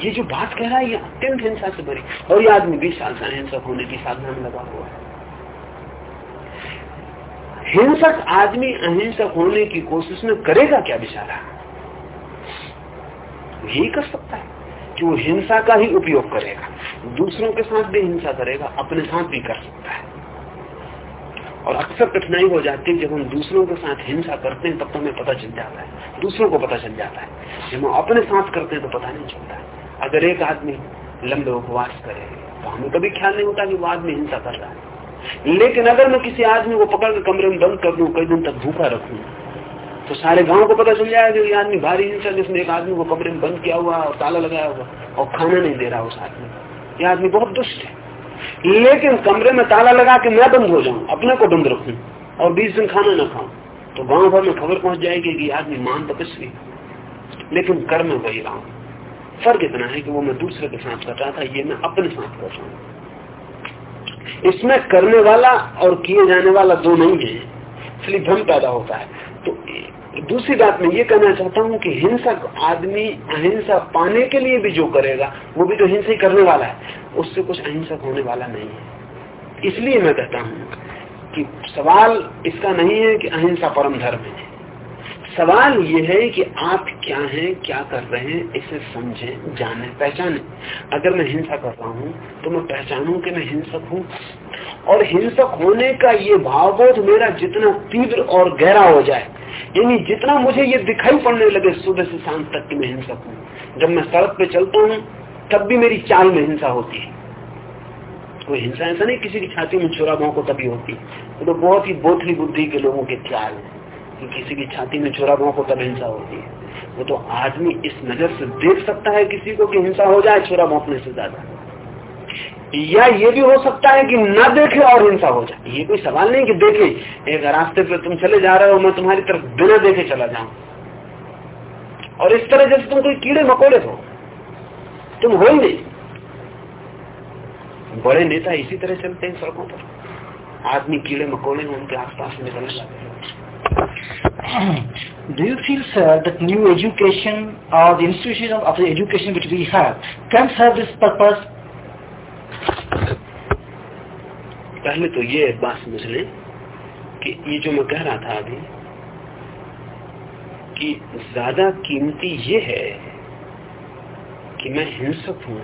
ये जो बात कह रहा है, ये अत्यंत हिंसा से भरी। और ये आदमी बीस साल से हिंसक होने की साधना में लगा हुआ है। हिंसक आदमी अहिंसक होने की कोशिश में करेगा क्या बेचारा? यही कर सकता है कि वो हिंसा का ही उपयोग करेगा। दूसरों के साथ भी हिंसा करेगा, अपने साथ भी कर सकता है। और अक्सर कठिनाई हो जाती है, जब हम दूसरों के साथ हिंसा करते हैं, तब तो हमें पता चल जाता है। दूसरों को पता चल जाता है। जब हम अपने साथ करते हैं तो पता नहीं चलता अगर एक आदमी लंबे उपवास करे तो हमें कभी ख्याल नहीं होता कि वो आदमी हिंसा कर रहा है। लेकिन अगर मैं किसी आदमी को पकड़ कर कमरे में बंद कर दू, कई दिन तक भूखा रखू तो सारे गाँव को पता चल जाएगा कि आदमी भारी हिंसा जिसने एक आदमी को कमरे में बंद किया हुआ और ताला लगाया हुआ और खाना नहीं दे रहा उस आदमी ये आदमी बहुत दुष्ट है। लेकिन कमरे में ताला लगा के मैं बंद हो जाऊँ, अपने को बंद रखू और बीस दिन खाना न खाऊं तो गाँव भर में खबर पहुँच जाएगी कि आदमी मान तपस्वी लेकिन कर में वही रहा हूँ फ़र्क इतना है कि वो मैं दूसरे के साथ कर रहा था, ये मैं अपने साथ कर रहा हूँ। इसमें करने वाला और किए जाने वाला दो नहीं है, इसलिए भ्रम पैदा होता है। तो दूसरी बात मैं ये कहना चाहता हूँ कि हिंसक आदमी अहिंसा पाने के लिए भी जो करेगा, वो भी तो हिंसा ही करने वाला है। उससे कुछ अहिंसक होने वाला नहीं है। इसलिए मैं कहता हूँ कि सवाल इसका नहीं है कि अहिंसा परम धर्म है। सवाल ये है कि आप क्या हैं, क्या कर रहे हैं, इसे समझें, जाने, पहचाने। अगर मैं हिंसा कर रहा हूँ तो मैं पहचानू कि मैं हिंसक हूँ? और हिंसक होने का ये भावबोध मेरा जितना तीव्र और गहरा हो जाए, यानी जितना मुझे ये दिखाई पड़ने लगे सुबह से शाम तक कि मैं हिंसक हूँ। जब मैं सड़क पे चलता हूँ, तब भी मेरी चाल में हिंसा होती है। कोई हिंसा ऐसा नहीं, किसी की छाती में छुरा को तभी होती है। तो बहुत ही बोथली बुद्धि के लोगों के ख्याल है। किसी की छाती में छुरा को तब हिंसा होती है। वो तो आदमी इस नज़र से देख सकता है किसी को कि हिंसा हो जाए छुरा भोंकने से ज़्यादा। या ये भी हो सकता है कि ना देखे और हिंसा हो जाए। ये कोई सवाल नहीं कि देखे, एक रास्ते पे तुम चले जा रहे हो, मैं तुम्हारी तरफ़ बिना देखे चला जाऊँ। और इस तरह जैसे तुम कोई कीड़े मकोड़े हो, तुम हो ही नहीं। बड़े नेता इसी तरह चलते हैं सड़कों पर। आदमी कीड़े मकोड़े उनके आसपास निकलने Do you feel, sir, that new education or the institution of of the education which we have can serve this purpose? पहले तो ये बात समझ लें कि ये जो मैं कह रहा था अभी कि ज़्यादा कीमती ये है कि मैं हिंसक हूँ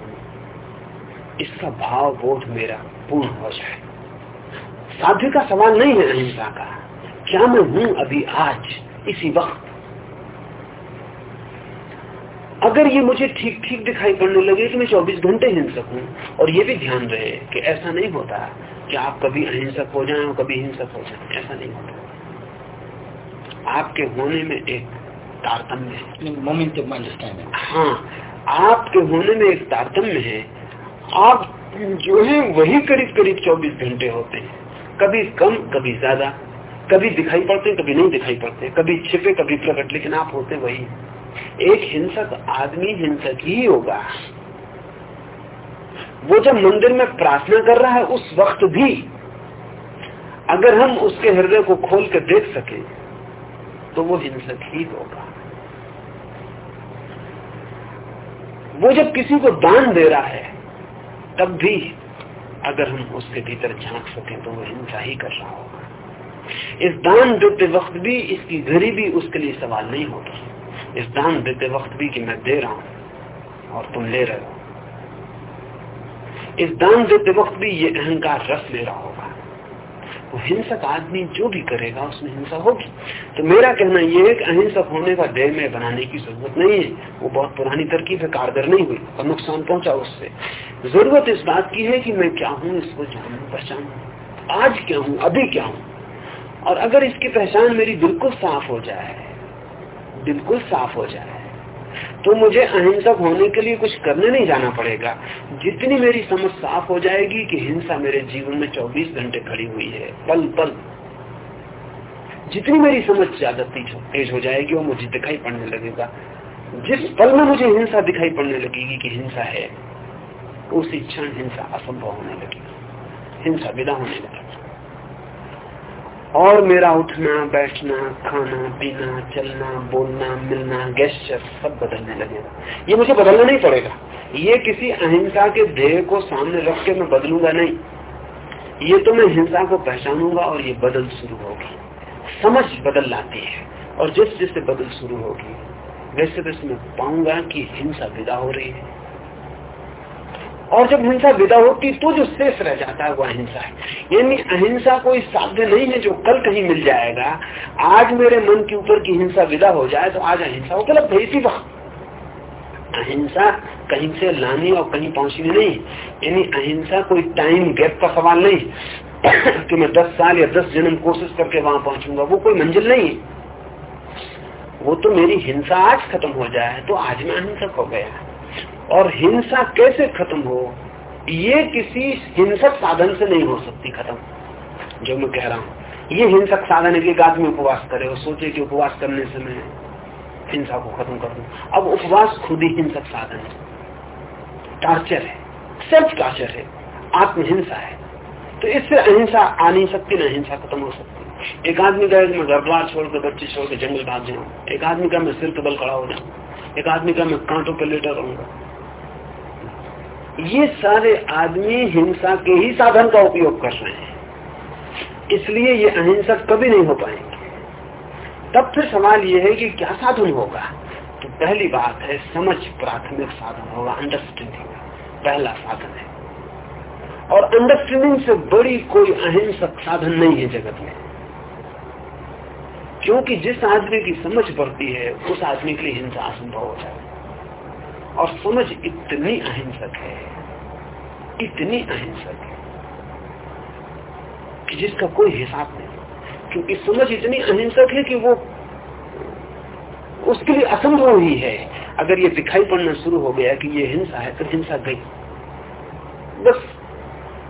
इसका भाव बोध मेरा पूर्ण हो जाए साध्य का सवाल नहीं है अहिंसा का क्या मैं हूँ। अभी आज इसी वक्त? अगर ये मुझे ठीक ठीक दिखाई पड़ने लगे कि मैं 24 घंटे हिंसक हूँ और ये भी ध्यान रहे कि ऐसा नहीं होता कि आप कभी अहिंसक हो जाएँ और कभी हिंसक हो जाएँ ऐसा नहीं होता। आपके होने में एक तारतम्य है। हाँ आपके होने में एक तारतम्य है। आप जो है वही करीब करीब 24 घंटे होते हैं। कभी कम कभी ज़्यादा। कभी दिखाई पड़ते कभी नहीं दिखाई पड़ते कभी छिपे, कभी प्रकट, लेकिन आप होते वही एक हिंसक आदमी हिंसक ही होगा। वो जब मंदिर में प्रार्थना कर रहा है, उस वक्त भी अगर हम उसके हृदय को खोल कर देख सके तो वो हिंसक ही होगा। वो जब किसी को दान दे रहा है, तब भी अगर हम उसके भीतर झाँक सके तो वो हिंसा ही कर रहा होगा। इस दान देते वक्त भी इसकी गरीबी उसके लिए सवाल नहीं होगी इस दान देते वक्त भी कि मैं दे रहा हूँ और तुम ले रहे हो। इस दान देते वक्त भी ये अहंकार रस ले रहा होगा। वो हिंसक आदमी जो भी करेगा, उसमें हिंसा होगी। तो मेरा कहना यह है कि अहिंसक होने का देह में बनाने की ज़रूरत नहीं है। वो बहुत पुरानी तरकीब है, कारगर नहीं हुई और नुकसान पहुँचा उससे। ज़रूरत इस बात की है कि मैं क्या हूँ, इसको जानू, पहचानू। आज क्या हूँ, अभी क्या हूँ? और अगर इसकी पहचान मेरी बिल्कुल साफ़ हो जाए बिल्कुल साफ़ हो जाए तो मुझे अहिंसक होने के लिए कुछ करने नहीं जाना पड़ेगा। जितनी मेरी समझ साफ़ हो जाएगी कि हिंसा मेरे जीवन में 24 घंटे खड़ी हुई है, पल पल। जितनी मेरी समझ ज़्यादा तेज हो जाएगी वो मुझे दिखाई पड़ने लगेगा। जिस पल में मुझे हिंसा दिखाई पड़ने लगेगी कि हिंसा है, उसी क्षण हिंसा असंभव होने लगेगी। हिंसा विदा होने लगेगी। और मेरा उठना, बैठना, खाना, पीना, चलना, बोलना, मिलना गेस्टर सब बदलने लगेगा। ये मुझे बदलना नहीं पड़ेगा। ये किसी अहिंसा के ध्येय को सामने रख के मैं बदलूँगा नहीं। ये तो मैं हिंसा को पहचानूँगा और ये बदल शुरू होगी। समझ बदल लाती है। और जिस जिससे बदल शुरू होगी, वैसे वैसे मैं पाऊँगा कि हिंसा विदा हो रही है। और जब हिंसा विदा होती तो जो शेष रह जाता है, वो अहिंसा है। यानी अहिंसा कोई साध्य नहीं है जो कल कहीं मिल जाएगा। आज मेरे मन के ऊपर की हिंसा विदा हो जाए तो आज अहिंसा उपलब्ध है, इसी वक्त। अहिंसा कहीं से लानी और कहीं पहुंचनी नहीं। यानी अहिंसा कोई टाइम गैप का सवाल नहीं। कि मैं दस साल या दस जन्म कोशिश करके वहाँ पहुंचूँगा, वो कोई मंजिल नहीं वो तो मेरी हिंसा आज खत्म हो जाए तो आज मैं अहिंसक हो गया। और हिंसा कैसे खत्म हो? ये किसी हिंसक साधन से नहीं हो सकती खत्म, जो मैं कह रहा हूँ। ये हिंसक साधन है कि एक आदमी उपवास करे और सोचे कि उपवास करने से मैं हिंसा को खत्म कर दू। अब उपवास खुद ही हिंसक साधन है। टॉर्चर है। सेल्फ टार्चर है। आत्महिंसा है। तो इससे अहिंसा आ नहीं सकती, ना हिंसा खत्म हो सकती। एक आदमी का मैं घर बार छोड़कर बच्चे छोड़कर जंगल भाग जाऊँ। एक आदमी का मैं सिर के बल खड़ा हो जाऊँ। एक आदमी का मैं कांटों पर लेटर रहूँगा। ये सारे आदमी हिंसा के ही साधन का उपयोग कर रहे हैं। इसलिए ये अहिंसक कभी नहीं हो पाएँगे। तब फिर सवाल यह है कि क्या साधन होगा? तो पहली बात है, समझ प्राथमिक साधन होगा अंडरस्टैंडिंग पहला साधन है। और अंडरस्टैंडिंग से बड़ी कोई अहिंसक साधन नहीं है जगत में। क्योंकि जिस आदमी की समझ पड़ती है, उस आदमी के लिए हिंसा असंभव हो जाए और समझ इतनी अहिंसक है। इतनी अहिंसक है कि जिसका कोई हिसाब नहीं। क्योंकि समझ इतनी अहिंसक है कि वो उसके लिए असंभव ही है। अगर ये दिखाई पड़ना शुरू हो गया कि ये हिंसा है तो हिंसा गई। बस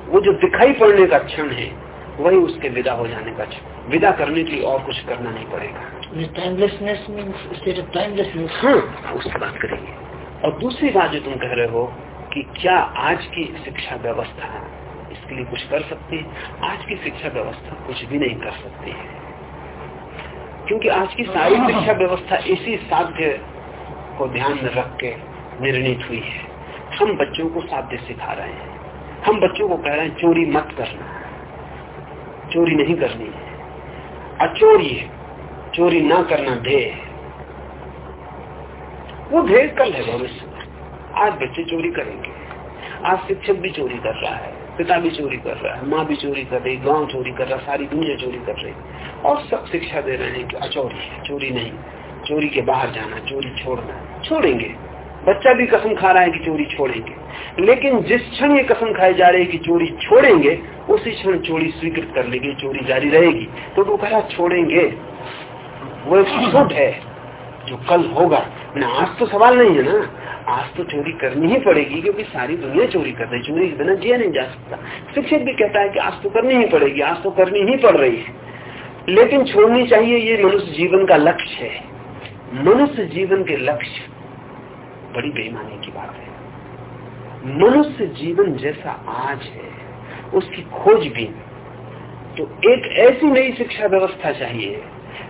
वो जो दिखाई पड़ने का क्षण है वही उसके विदा हो जाने का क्षण। विदा करने के लिए और कुछ करना नहीं पड़ेगा। टाइमलेसनेस मीन्स टाइमलेसनेस हाँ उसकी बात करेंगे। और दूसरी बात जो तुम कह रहे हो कि क्या आज की शिक्षा व्यवस्था इसके लिए कुछ कर सकती है? आज की शिक्षा व्यवस्था कुछ भी नहीं कर सकती है। क्योंकि आज की सारी शिक्षा व्यवस्था इसी साध्य को ध्यान में रख के निर्णित हुई है। हम बच्चों को साध्य सिखा रहे हैं। हम बच्चों को कह रहे हैं चोरी मत करना। चोरी नहीं करनी है। अचोरी है। चोरी ना करना ध्येय है। वो ध्येय कल है भविष्य। आज बच्चे चोरी करेंगे। आज शिक्षक भी चोरी कर रहा है, पिता भी चोरी कर रहा है, माँ भी चोरी कर रही, गाँव चोरी कर रहा, सारी दुनिया चोरी कर रही। और सब शिक्षा दे रहे हैं कि अचोरी है, चोरी नहीं। चोरी के बाहर जाना, चोरी छोड़ना, छोड़ेंगे। बच्चा भी कसम खा रहा है कि चोरी छोड़ेंगे। लेकिन जिस क्षण ये कसम खाई जा रही है कि चोरी छोड़ेंगे, उसी क्षण चोरी स्वीकृत कर लेगी, चोरी जारी रहेगी। तो वो कह, छोड़ेंगे। वो एक है। जो कल होगा, मैंने आज तो सवाल नहीं है ना। आज तो चोरी करनी ही पड़ेगी, क्योंकि सारी दुनिया चोरी कर रही चोरी के बिना जिया नहीं जा सकता। शिक्षक भी कहता है कि आज तो करनी ही पड़ेगी, आज तो करनी ही पड़ रही है। लेकिन छोड़नी चाहिए ये मनुष्य जीवन का लक्ष्य है। मनुष्य जीवन के लक्ष्य बड़ी बेईमानी की बात है। मनुष्य जीवन जैसा आज है, उसकी खोज भी तो एक ऐसी नई शिक्षा व्यवस्था चाहिए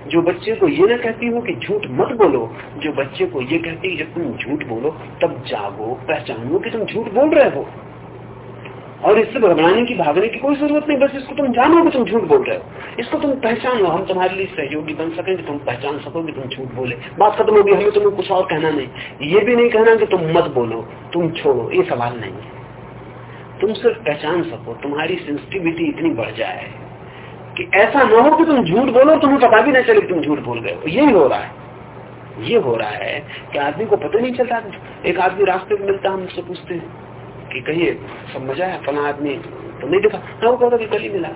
जो बच्चे को ये ना कहती हो कि झूठ मत बोलो, जो बच्चे को ये कहती है जब तुम झूठ बोलो, तब जागो, पहचानो कि तुम झूठ बोल रहे हो। और इससे घबराने की, भागने की कोई ज़रूरत नहीं, बस इसको तुम जानो कि तुम झूठ बोल रहे हो। इसको तुम पहचानो हम तुम्हारे लिए सहयोगी बन सकें कि तुम पहचान सको कि तुम झूठ बोले। बात खत्म होगी हमें तुम्हें कुछ और कहना नहीं। ये भी नहीं कहना कि तुम मत बोलो, तुम छोड़ो, ये सवाल नहीं है। तुम सिर्फ़ पहचान सको, तुम्हारी सेंसिटिविटी इतनी बढ़ जाए। कि ऐसा ना हो कि तुम झूठ बोलो तुम्हें पता भी ना चले तुम झूठ बोल गए हो। यही हो रहा है। ये हो रहा है कि आदमी को पता नहीं चलता। एक आदमी रास्ते में मिलता, हम उससे पूछते हैं कि कहिए, सब मज़ा है? फला आदमी तो नहीं देखा। हाँ वो कहता कल ही मिला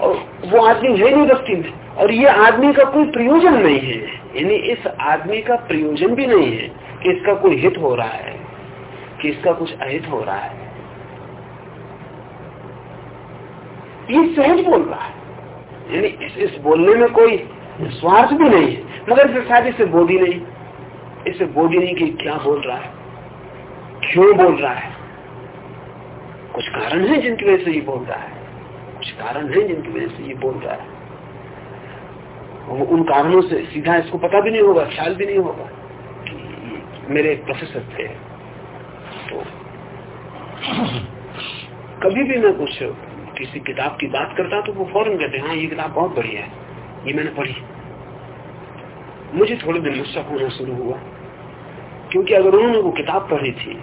और वो आदमी है नहीं बस्ती में। और ये आदमी का कोई प्रयोजन नहीं है। यानी इस आदमी का प्रयोजन भी नहीं है कि इसका कोई हित हो रहा है, कि इसका कुछ अहित हो रहा है। ये सहज बोल रहा है। यानी इस, इस बोलने में कोई स्वार्थ भी नहीं है मगर फिर शायद इसे बोधी नहीं। इसे बोधी नहीं कि क्या बोल रहा है क्यों बोल रहा है। कुछ कारण है जिनकी वजह से ये बोल रहा है। कुछ कारण है जिनकी वजह से ये बोल रहा है। वो उन कारणों से सीधा इसको पता भी नहीं होगा ख्याल भी नहीं होगा कि मेरे प्रोफेसर थे। तो कभी भी मैं कुछ किसी किताब की बात करता तो वो फ़ौरन कहते हाँ ये किताब बहुत बढ़िया है। ये मैंने पढ़ी। मुझे थोड़े दिन गुस्सा होना शुरू हुआ क्योंकि अगर उन्होंने वो किताब पढ़ी थी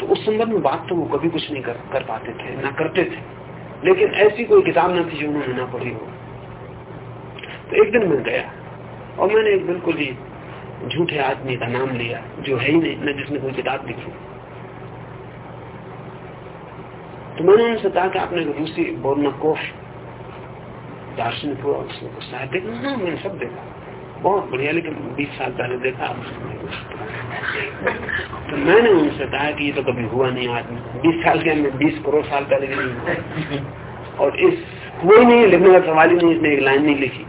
तो उस संबंध में बात तो वो कभी कुछ नहीं कर, कर पाते थे ना करते थे। लेकिन ऐसी कोई किताब ना थी जो उन्होंने ना पढ़ी हो। तो एक दिन मैं गया और मैंने एक बिल्कुल ही झूठे आदमी का नाम लिया जो है ही नहीं न जिसने कोई किताब लिखी। तो मैंने उनसे कहा कि आपने रूसी बोर्नकोफ दार्शनिक हुआ उसने कुछ साहित्य हाँ मैंने सब देखा। बहुत बढ़िया, लेकिन बीस साल पहले देखा तो मैंने उनसे कहा कि ये तो कभी हुआ नहीं आदमी बीस साल के अंदर, बीस करोड़ साल पहले भी नहीं हुआ। और इस ही नहीं, लिखने का सवाल ही नहीं, इसने एक लाइन नहीं लिखी।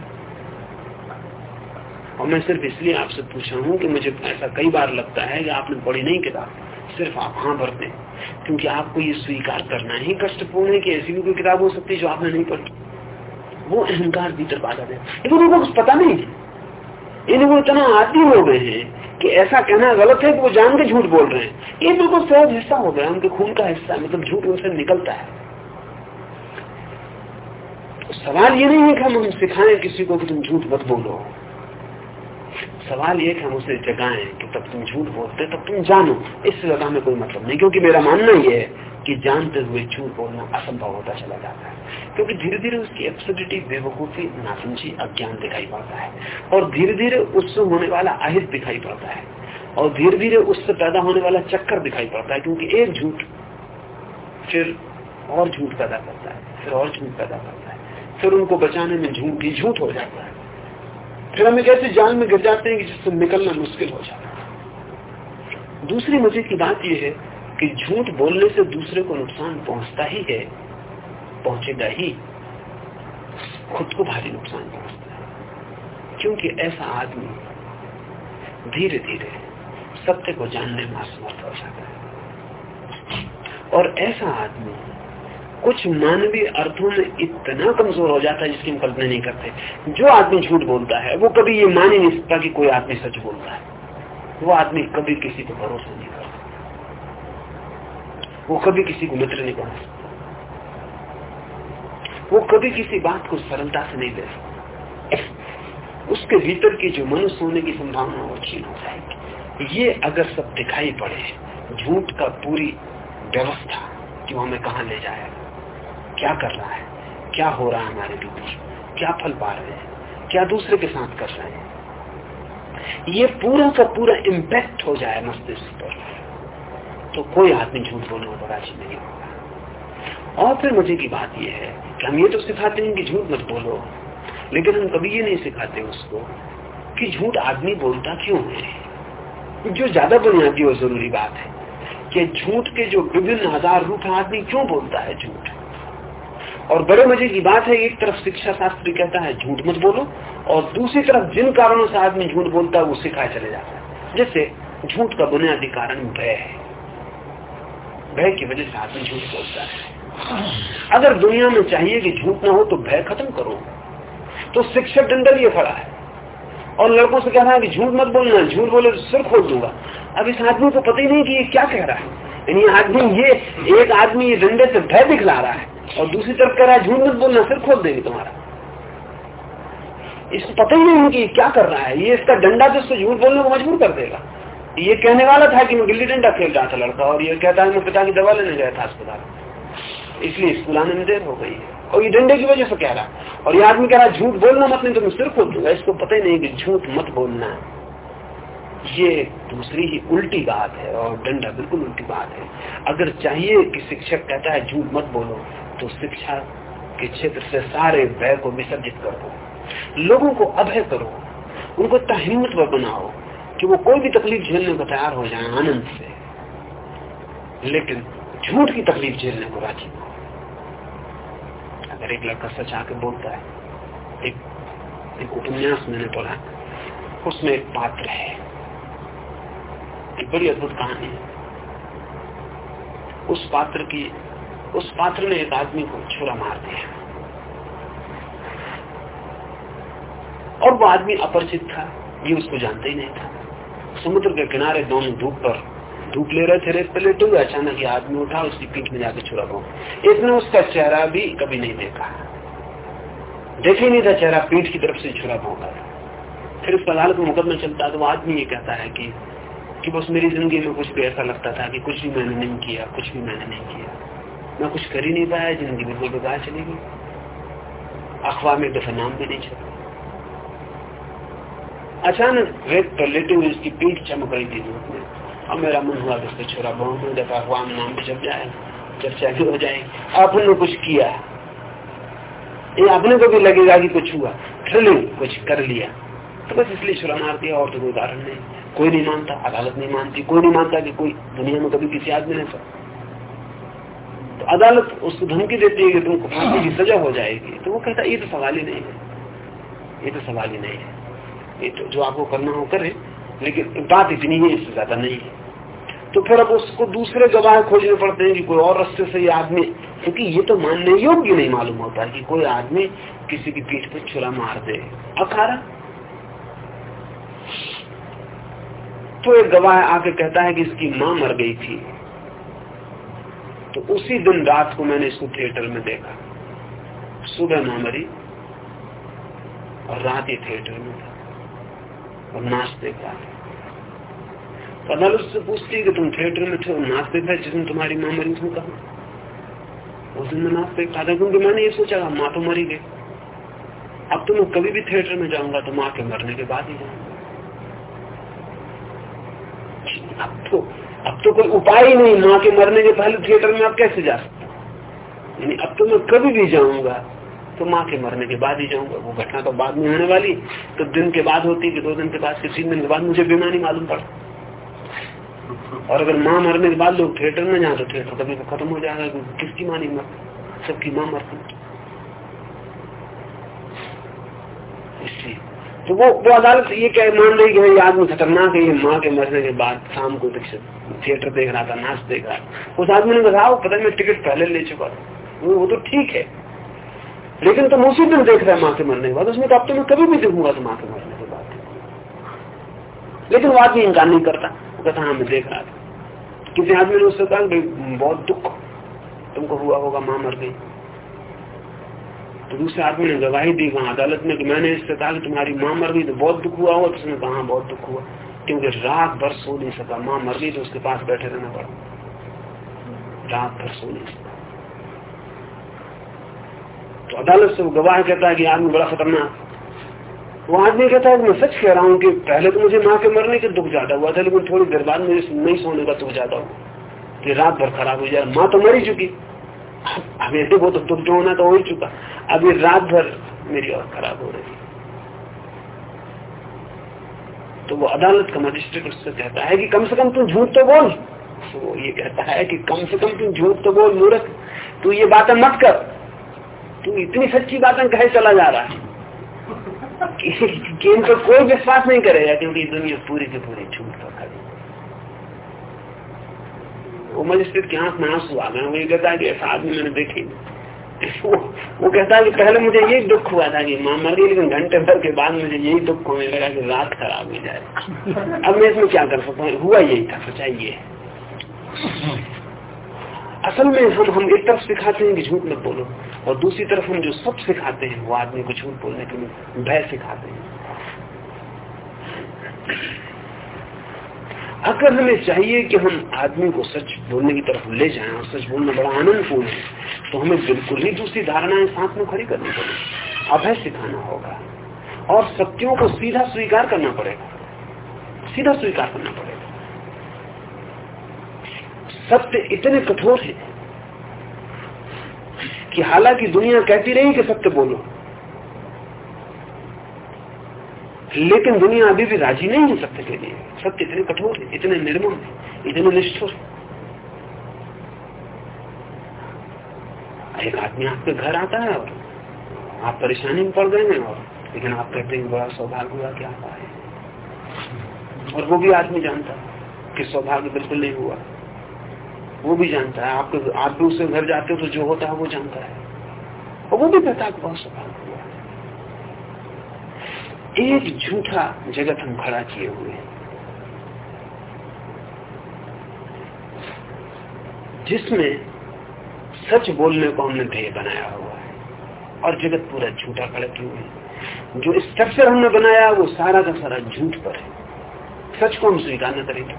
और मैं सिर्फ़ इसलिए आपसे पूछा हूँ कि मुझे ऐसा कई बार लगता है कि आपने पढ़ी नहीं किताब। सिर्फ़ आप हाँ भरते क्योंकि आपको ये स्वीकार करना ही कष्टपूर्ण है कि ऐसी भी कोई किताब हो सकती है जो आपने नहीं पढ़ी। वो अहंकार भीतर बाधा दे लेकिन उनको कुछ पता नहीं इन वो इतना आदि हो गए हैं कि ऐसा कहना गलत है कि वो जान के झूठ बोल रहे हैं। ये बिल्कुल सहज हिस्सा हो गया। उनके खून का हिस्सा मतलब झूठ उनसे निकलता है। तो सवाल ये नहीं है कि हम सिखाएँ किसी को कि तुम झूठ मत बोलो। सवाल ये कि हम उसे जगाएँ कि तब तुम झूठ बोलते, तब तुम जानो। इससे ज़्यादा हमें कोई मतलब नहीं, क्योंकि मेरा मानना यह है कि जानते हुए झूठ बोलना असंभव होता चला जाता है। क्योंकि धीरे धीरे उसकी एब्सोडिटी बेवकूफ़ी, नासमझी, अज्ञान दिखाई पड़ता है। और धीरे धीरे उससे होने वाला अहित दिखाई पड़ता है। और धीरे धीरे उससे पैदा होने वाला चक्कर दिखाई पड़ता है, क्योंकि एक झूठ फिर और झूठ पैदा करता है, फिर और झूठ पैदा करता है। फिर उनको बचाने में झूठ ही झूठ हो जाता है। फिर हम एक ऐसे जाल में गिर जाते हैं कि जिससे निकलना मुश्किल हो जाता है। दूसरी मज़े की बात यह है कि झूठ बोलने से दूसरे को नुकसान पहुँचता ही है, पहुंचेगा ही। खुद को भारी नुकसान पहुँचता है। क्योंकि ऐसा आदमी धीरे धीरे सत्य को जानने में असमर्थ हो जाता है। और ऐसा आदमी कुछ मानवीय अर्थों में इतना कमज़ोर हो जाता है जिसकी हम कल्पना नहीं करते। जो आदमी झूठ बोलता है, वो कभी ये मान ही नहीं सकता कि कोई आदमी सच बोलता है। वो आदमी कभी किसी को भरोसा नहीं कर सकता वो कभी किसी को मित्र नहीं बना सकता। वो कभी किसी बात को सरलता से नहीं दे सकता। उसके भीतर की जो मनुष्य होने की संभावना वो छीन हो जाएगी। ये अगर सब दिखाई पड़े, झूठ का पूरी व्यवस्था कि वो हमें कहा ले जाएगा? क्या कर रहा है? क्या हो रहा है हमारे बीच? क्या फल पा रहे हैं? क्या दूसरे के साथ कर रहे हैं? ये पूरा का पूरा इम्पैक्ट हो जाए मस्तिष्क पर तो कोई आदमी झूठ बोलने में राज़ी नहीं होगा। और फिर मुझे की बात यह है कि हम ये तो सिखाते हैं कि झूठ मत बोलो, लेकिन हम कभी ये नहीं सिखाते उसको कि झूठ आदमी बोलता क्यों है? जो ज़्यादा बुनियादी और ज़रूरी बात है कि झूठ के जो विभिन्न हज़ार रूप आदमी क्यों बोलता है झूठ? और बड़े मज़े की बात है, एक तरफ़ शिक्षा शास्त्री कहता है, झूठ मत बोलो, और दूसरी तरफ़ जिन कारणों से आदमी झूठ बोलता है, वो सिखाए चले जाता है। जैसे झूठ का बुनियादी कारण भय है। भय की वजह से आदमी झूठ बोलता है। अगर दुनिया में चाहिए कि झूठ ना हो तो भय खत्म करो। तो शिक्षक डंडल ये खड़ा है। और लड़कों से कह रहा है कि झूठ मत बोलना, झूठ बोले तो सिर खोल दूँगा। अब इस आदमी को पता ही नहीं कि ये क्या कह रहा है। यानी आदमी ये, एक आदमी डंडे से भय दिखला रहा है, और दूसरी तरफ़ कह रहा है, झूठ मत बोलना, सिर खोल देंगे तुम्हारा। इसको पता ही नहीं कि क्या कर रहा है, ये इसका डंडा तो झूठ बोलने को मजबूर कर देगा। ये कहने वाला था कि मैं गिल्ली डंडा खेल रहा था लड़का, और ये कहता है, मैं पिता की दवा लेने गया था अस्पताल। इसलिए स्कूल आने में देर हो गई है। और ये डंडे की वजह से कह रहा और ये आदमी कह रहा झूठ बोलना मत, नहीं तो मैं सिर खोल दूँगा। इसको पता ही नहीं कि झूठ मत बोलना है। ये दूसरी ही उल्टी बात है और डंडा बिल्कुल उल्टी बात है। अगर चाहिए कि शिक्षक कहता है, झूठ मत बोलो तो शिक्षा के क्षेत्र से सारे भय को विसर्जित कर दो। लोगों को अभय करो। उनको इतना हिम्मतवर बनाओ कि वो कोई भी तकलीफ़ झेलने को तैयार हो जाए आनंद से। लेकिन झूठ की तकलीफ़ झेलने को राज़ी हो। अगर एक लड़का सच आके बोलता है, एक एक उपन्यास मैंने पढ़ा, उसमें एक पात्र है। एक बड़ी अद्भुत कहानी है। उस पात्र की, उस पात्र ने एक आदमी को छुरा मार दिया। और वो आदमी अपरिचित था, ये उसको जानते ही नहीं था। समुद्र के किनारे दोनों धूप पर धूप ले रहे थे, रेत पे लेटे हुए। अचानक ये आदमी उठा, उसकी पीठ में जाके छुरा पाऊ इसने उसका चेहरा भी कभी नहीं देखा। देखे नहीं था चेहरा, पीठ की तरफ़ से छुरा पाऊँगा फिर उस अदालत में मुकदमा चलता तो आदमी ये कहता है कि कि बस मेरी ज़िंदगी में कुछ भी ऐसा लगता था कि कुछ भी मैंने नहीं किया, कुछ भी मैंने नहीं किया। मैं कुछ कर ही नहीं पाया, ज़िंदगी बिल्कुल बेकार चली गई। अखबार में दफ़ा नाम भी नहीं चला अचानक रेत पर लेटे हुए उसकी पीठ चमक रही थी धूप में। अब मेरा मन हुआ कि छोरा बहुत दो दफ़ा अखबार में नाम भी चल जाए चर्चा भी हो जाएगी। आपने कुछ किया? ये अपने को भी लगेगा कि कुछ हुआ। थ्रिलिंग कुछ कर लिया। तो बस इसलिए छुरा मार दिया और तो कोई कारण नहीं। कोई नहीं मानता, अदालत नहीं मानती, कोई नहीं मानता कि कोई दुनिया में कभी किसी आदमी ने सब तो अदालत उसको धमकी देती है कि तुमको फांसी की सजा हो जाएगी। तो वो कहता, ये तो सवाल ही नहीं है। ये तो सवाल ही नहीं है। ये तो जो आपको करना हो करे, लेकिन बात इतनी है इससे ज़्यादा नहीं है। तो फिर अब उसको दूसरे गवाह खोजने पड़ते हैं कि कोई और रस्ते से ये आदमी, क्योंकि ये तो मानने योग्य नहीं मालूम होता कि कोई आदमी किसी की पीठ पर छुरा मार दे। अखारा तो एक गवाह आके कहता है कि इसकी माँ मर गई थी। तो उसी दिन रात को मैंने इसको थिएटर में देखा। सुबह माँ मरी और रात ये थिएटर में था और नाच देख रहा था तो अदालत पूछती कि तुम थिएटर में थे और नाच रहे जिस दिन तुम्हारी माँ मरी तुम कहा? उस दिन मैं नाच देख था, क्योंकि मैंने ये सोचा, माँ तो मरी गई। अब तो मैं कभी भी थिएटर में जाऊँगा तो माँ के मरने के बाद ही जाऊँगा। अब तो अब तो कोई उपाय ही नहीं, माँ के मरने के पहले थिएटर में आप कैसे जा सकते यानी अब तो मैं कभी भी जाऊँगा तो माँ के मरने के बाद ही जाऊँगा। वो घटना तो बाद में होने वाली तो दिन के बाद होती कि दो दिन के बाद, कि तीन दिन के बाद, मुझे बीमारी मालूम पड़ा। और अगर माँ मरने के बाद लोग थिएटर में जाए तो थिएटर कभी तो खत्म हो जाएगा किसकी माँ नहीं मरती? सबकी माँ मरती। इसलिए तो वो वो अदालत ये क्या मान रही कि आदमी खतरनाक है ये माँ के मरने के बाद शाम को थिएटर देख रहा था नाच देख रहा था। उस आदमी ने कहा पता मैं टिकट पहले ले चुका था वो, तो ठीक है। लेकिन तुम उसी दिन देख रहे माँ के मरने के बाद। उसमें तो अब तो मैं कभी भी देखूँगा तो माँ के मरने के बाद। लेकिन वो आदमी इनकार नहीं करता। वो कहता हाँ मैं देख रहा था। किसी आदमी ने उससे कहा बहुत दुख। तुमको हुआ होगा माँ मर गई। तो दूसरे आदमी ने गवाही दी वहाँ अदालत में कि मैंने इससे कहा कि तुम्हारी माँ मर गई तो बहुत दुख हुआ होगा तो उसने कहा हाँ, बहुत दुख हुआ। क्योंकि रात भर सो नहीं सका। माँ मर गई तो उसके पास बैठे रहना पड़ा। रात भर सो नहीं सका। तो अदालत से वो गवाह कहता है कि आदमी बड़ा खतरनाक वो आदमी कहता है मैं सच कह रहा हूँ कि पहले तो मुझे माँ के मरने के दुख ज़्यादा हुआ था लेकिन थोड़ी देर बाद मुझे नहीं सोने का दुख ज़्यादा हुआ। कि रात भर खराब हो जाए। माँ तो मरी चुकी। अब ऐसे वो तो जो होना तो हो ही चुका। अभी रात भर मेरी और खराब हो रही तो वो अदालत का मजिस्ट्रेट उससे कहता है कि कम से कम तू झूठ तो बोल। तो वो ये कहता है कि कम से कम तू झूठ तो बोल मूर्ख। तू ये बातें मत कर। तू इतनी सच्ची बातें कहे चला जा रहा है। कि, इन पर कोई विश्वास नहीं करेगा क्योंकि दुनिया पूरी की पूरी झूठ पर खड़ी वो मजिस्ट्रेट की आँख में आँसू आ गए वो ये कहता है कि ऐसा आदमी मैंने देखे वो, वो कहता है कि पहले मुझे यही दुख हुआ था कि माँ मर गई लेकिन घंटे भर के बाद मुझे यही दुख होने लगा कि रात खराब हो जाए। अब मैं इसमें क्या कर सकता हूँ? हुआ यही था सच्चाई ये असल में हम हम एक तरफ़ सिखाते हैं कि झूठ मत बोलो और दूसरी तरफ़ हम जो सब सिखाते हैं वो आदमी को झूठ बोलने के लिए भय सिखाते हैं। अगर हमें चाहिए कि हम आदमी को सच बोलने की तरफ़ ले जाएँ और सच बोलना बड़ा आनंदपूर्ण है तो हमें बिल्कुल ही दूसरी धारणाएँ साथ में खड़ी करनी पड़ेगी। अभय सिखाना होगा। और सत्यों को सीधा स्वीकार करना पड़ेगा। सीधा स्वीकार करना पड़ेगा। सत्य इतने कठोर है कि हालाँकि दुनिया कहती रही कि सत्य बोलो। लेकिन दुनिया अभी भी राज़ी नहीं है सत्य के लिए। सत्य इतने कठोर है, इतने निर्मम है, इतने निष्ठुर एक आदमी आपके घर आता है और आप परेशानी में पड़ गए हैं और लेकिन आप कहते हैं बड़ा सौभाग्य हुआ क्या आता है। और वो भी आदमी जानता है कि सौभाग्य बिल्कुल नहीं हुआ। वो भी जानता है। आपके आप भी उसके घर जाते हो तो जो होता है वो जानता है। और वो भी कहता है बहुत सौभाग्य। एक झूठा जगत हम खड़ा किए हुए हैं। जिसमें सच बोलने को हमने ध्येय बनाया हुआ है और जगत पूरा झूठा खड़ा किए हुए जो स्ट्रक्चर हमने बनाया, वो सारा का सारा झूठ पर है। सच को हम स्वीकार न करेंगे।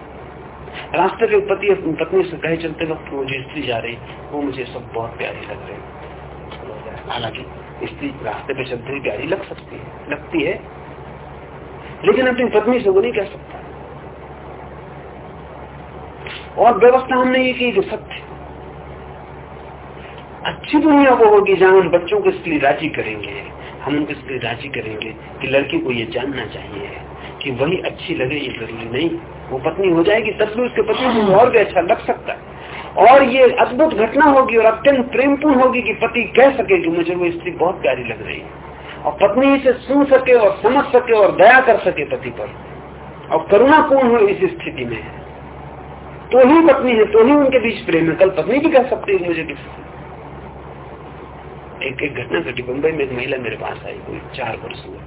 रास्ते पे पति अपनी पत्नी से कहे चलते वक्त वो जो स्त्री जा रही, वो मुझे सब बहुत प्यारी लग रही हालाँकि स्त्री रास्ते पे चलते हुए प्यारी लग सकती है, लगती है लेकिन अपनी पत्नी से वो नहीं कह सकता। और व्यवस्था हमने ये की जो सत्य अच्छी दुनिया वो होगी जहाँ हम बच्चों को इसलिए राज़ी करेंगे। हम उनको इसके लिए राज़ी करेंगे कि लड़की को ये जानना चाहिए कि वही अच्छी लगे, ये ज़रूरी नहीं। वो पत्नी हो जाएगी, तब भी उसके पति को और भी अच्छा लग सकता है। और ये अद्भुत घटना होगी और अत्यंत प्रेमपूर्ण होगी कि पति कह सके कि मुझे वो स्त्री बहुत प्यारी लग रही है। और पत्नी इसे सुन सके और समझ सके और दया कर सके पति पर। और करुणापूर्ण हो इस स्थिति में। तो ही पत्नी है तो ही उनके बीच प्रेम है। कल पत्नी भी कह सकती है मुझे किसी एक एक घटना घटी। मुंबई में एक महिला मेरे पास आई कोई चार वर्ष में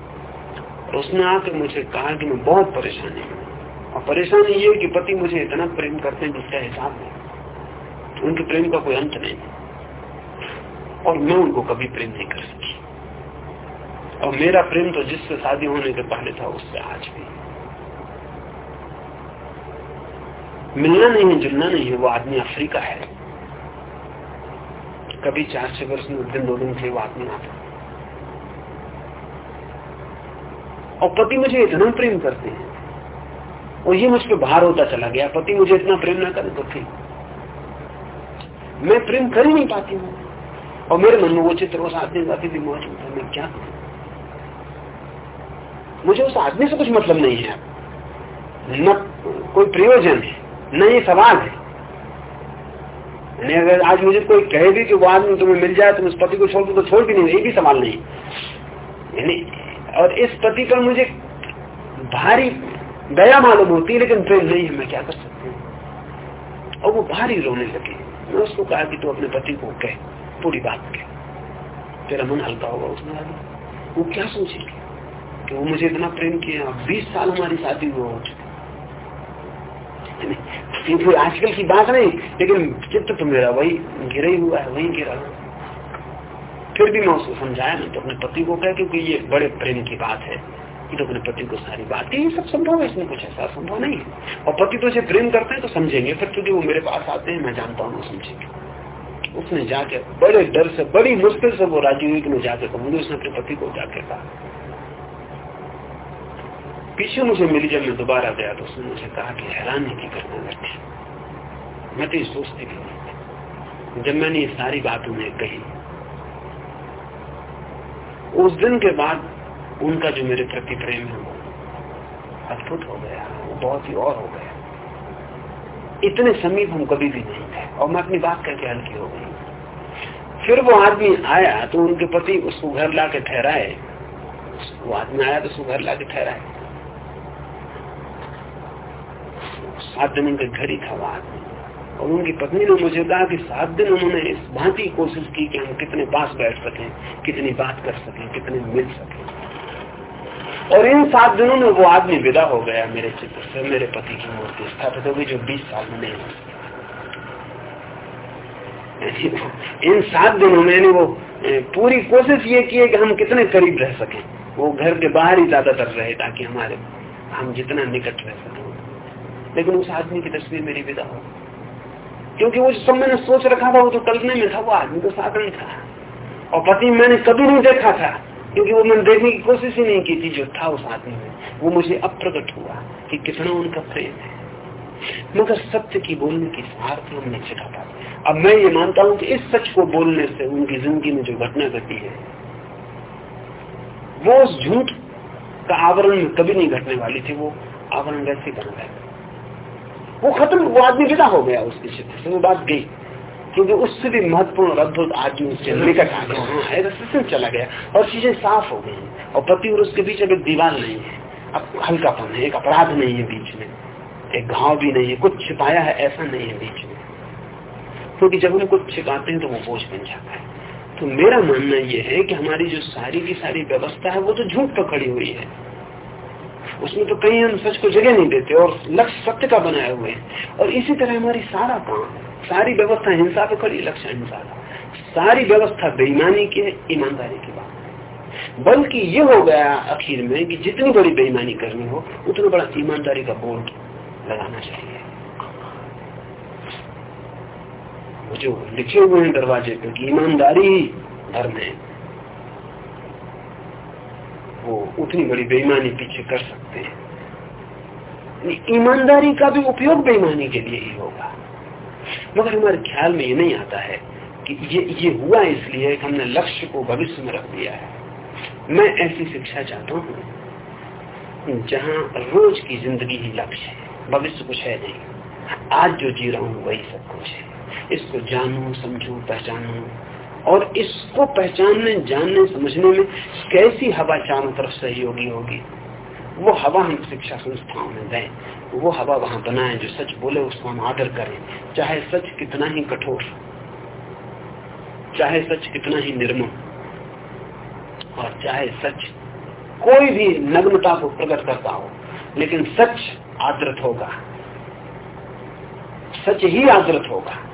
और उसने आकर मुझे कहा कि मैं बहुत परेशानी हूँ। और परेशानी ये कि पति मुझे इतना प्रेम करते हैं जिसका हिसाब नहीं। उनके प्रेम का कोई अंत नहीं। और मैं उनको कभी प्रेम नहीं कर सकी। और मेरा प्रेम तो जिससे शादी होने के पहले था, उससे आज भी। मिलना नहीं है जुलना नहीं है वो आदमी अफ्रीका है। कभी चार छह वर्ष में दिन दो दिन से वो आदमी आता और पति मुझे इतना प्रेम करते हैं। और ये मुझ पर भार होता चला गया, पति मुझे इतना प्रेम ना करे तो ठीक मैं प्रेम कर ही नहीं पाती हूँ। और मेरे मन में वो चित्र उस आदमी का भी मौजूद है मैं क्या करूँ? मुझे उस आदमी से कुछ मतलब नहीं है। न कोई प्रयोजन है, न ये सवाल है। अगर आज मुझे कोई कहे भी कि वो आदमी तुम्हें मिल जाए, तुम उस पति को छोड़ दो तो छोड़ भी नहीं, ये भी सवाल नहीं। यानी, और इस पति पर मुझे भारी दया मालूम होती है लेकिन प्रेम नहीं है मैं क्या कर सकती हूँ? और वो भारी रोने लगी। मैं उसको कहा कि तू अपने पति को कह, पूरी बात कह। तेरा मन हल्का होगा उसने वो क्या सोचेगी? कि वो मुझे इतना प्रेम किया। बीस साल हमारी शादी हुआ हो चुकी। आजकल की बात नहीं, लेकिन चित्त तो मेरा वही गिरा ही हुआ है, वही गिरा फिर भी मैं उसको समझाया ना तो अपने पति को कह, क्योंकि ये बड़े प्रेम की बात है। कि तो अपने पति को सारी बात ये सब संभव है, इसमें कुछ ऐसा संभव नहीं है। और पति तो इसे प्रेम करते हैं तो समझेंगे। फिर क्योंकि वो मेरे पास आते हैं, मैं जानता हूँ समझेंगे। उसने जाके बड़े डर से, बड़ी मुश्किल से वो राज़ी हुई कि मैं जाके कहूँगी उसने अपने पति को जाके कहा। पीछे मुझे मिली जब मैं दोबारा गया तो उसने मुझे कहा कि हैरानी की करना लगी मैं तो ये सोचती भी नहीं जब मैंने ये सारी बात उन्हें कही, उस दिन के बाद उनका जो मेरे प्रति प्रेम है वो अद्भुत हो गया, वो बहुत ही और हो गया। इतने समीप हम कभी भी नहीं थे और मैं अपनी बात करके हल्की हो गई। फिर वो आदमी आया तो उनके पति उसको घर ला के ठहराए। वो आदमी आया तो उसको घर ला के ठहराए। सात दिन उनके घर ही था वो आदमी और उनकी पत्नी ने मुझे कहा कि सात दिन उन्होंने इस भांति कोशिश की कि हम कितने पास बैठ सकें, कितनी बात कर सकें, कितने मिल सकें। और इन सात दिनों में वो आदमी विदा हो गया मेरे चित्र से, मेरे पति की मूर्ति स्थापित हो गई जो बीस साल में नहीं इन सात दिनों में वो पूरी कोशिश ये की है कि हम कितने करीब रह सकें। वो घर के बाहर ही ज़्यादातर रहे ताकि हमारे, हम जितना निकट रह सकें। लेकिन उस आदमी की तस्वीर मेरी विदा हो क्योंकि वो सब मैंने सोच रखा था, वो तो कल्पने में था, वो आदमी तो साधन था। और पति मैंने कभी नहीं देखा था, क्योंकि वो मैंने देखने की कोशिश ही नहीं की थी जो था उस आदमी में। वो मुझे अब प्रकट हुआ कि कितना उनका प्रेम है। मगर सत्य की बोलने की सार्थ हम नहीं सिखा अब मैं ये मानता हूँ कि इस सच को बोलने से उनकी ज़िंदगी में जो घटना घटी है, वो उस झूठ का आवरण कभी नहीं घटने वाली थी, वो आवरण वैसे बन गया वो खत्म, वो आदमी विदा हो गया उसके क्षेत्र से वो बात गई। क्योंकि उससे भी महत्वपूर्ण अद्भुत आदमी उससे निकट आ गया हाँ। चला गया। और चीज़ें साफ़ हो गई और पति और उसके बीच अब एक दीवार नहीं है। अब हल्कापन है, एक अपराध नहीं है बीच में। एक घाव भी नहीं है। कुछ छिपाया है, ऐसा नहीं है बीच में। क्योंकि जब हम कुछ छिपाते हैं तो वो बोझ बन जाता है। तो मेरा मानना यह है कि हमारी जो सारी की सारी व्यवस्था है, वो तो झूठ पर खड़ी हुई है। उसमें तो कहीं हम सच को जगह नहीं देते और लक्ष्य सत्य का बनाए हुए हैं। और इसी तरह हमारी सारा काम, सारी व्यवस्था हिंसा पे खड़ी, लक्ष्य हिंसा का। सारी व्यवस्था बेईमानी की है, ईमानदारी की बात। बल्कि ये हो गया आखिर में कि जितनी बड़ी बेईमानी करनी हो, उतना बड़ा ईमानदारी का बोर्ड लगाना चाहिए। जो लिखे हुए हैं दरवाजे पे कि ईमानदारी धर्म है। वो उतनी बड़ी बेईमानी पीछे कर सकते हैं। ईमानदारी का भी उपयोग बेईमानी के लिए ही होगा। मगर हमारे ख्याल में ये नहीं आता है कि ये ये हुआ इसलिए कि हमने लक्ष्य को भविष्य में रख दिया है। मैं ऐसी शिक्षा चाहता हूँ जहाँ रोज की ज़िंदगी ही लक्ष्य है, भविष्य कुछ है नहीं। आज जो जी रहा हूँ वही सब कुछ है। इसको जानू, समझू, पहचानू और इसको पहचानने, जानने, समझने में कैसी हवा चारों तरफ़ सहयोगी होगी? वो हवा हम शिक्षा संस्थाओं में दें। वो हवा वहाँ बनाए जो सच बोले, उसको हम आदर करें। चाहे सच कितना ही कठोर, चाहे सच कितना ही निर्मम, और चाहे सच कोई भी नग्नता को प्रकट करता हो, लेकिन सच आदृत होगा। सच ही आदृत होगा।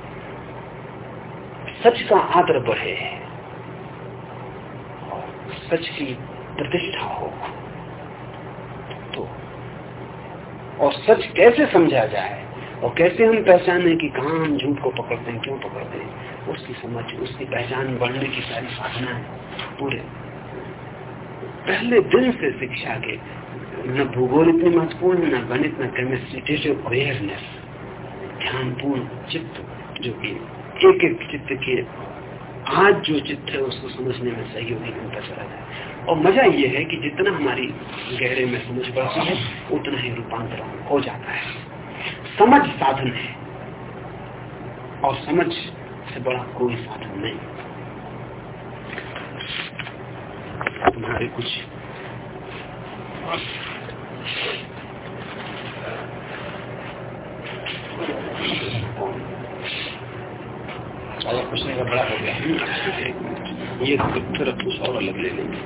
सच का आदर बढ़े। सच की प्रतिष्ठा हो। तो और सच कैसे समझा जाए? और कैसे हम पहचाने कि कहा हम झूठ को पकड़ते हैं, क्यों पकड़ते हैं? उसकी समझ, उसकी पहचान बढ़ने की सारी साधना है। पूरे। पहले दिन से शिक्षा के, न भूगोल इतनी महत्वपूर्ण, न गणित, न केमिस्ट्री जैसे अवेयरनेस ध्यानपूर्ण, चित्त, जो कि एक एक चित्त के आज जो चित्त है उसको समझने में सहयोगी बनता चला जाए। और मज़ा ये है कि जितना हमारी गहरे में समझ बढ़ती है, उतना ही रूपांतरण हो जाता है। समझ साधन है, और समझ से बड़ा कोई साधन नहीं। तुम्हारे कुछ अगर पूछने का बड़ा हो गया। ये फिर कुछ और अलग ले लेंगे।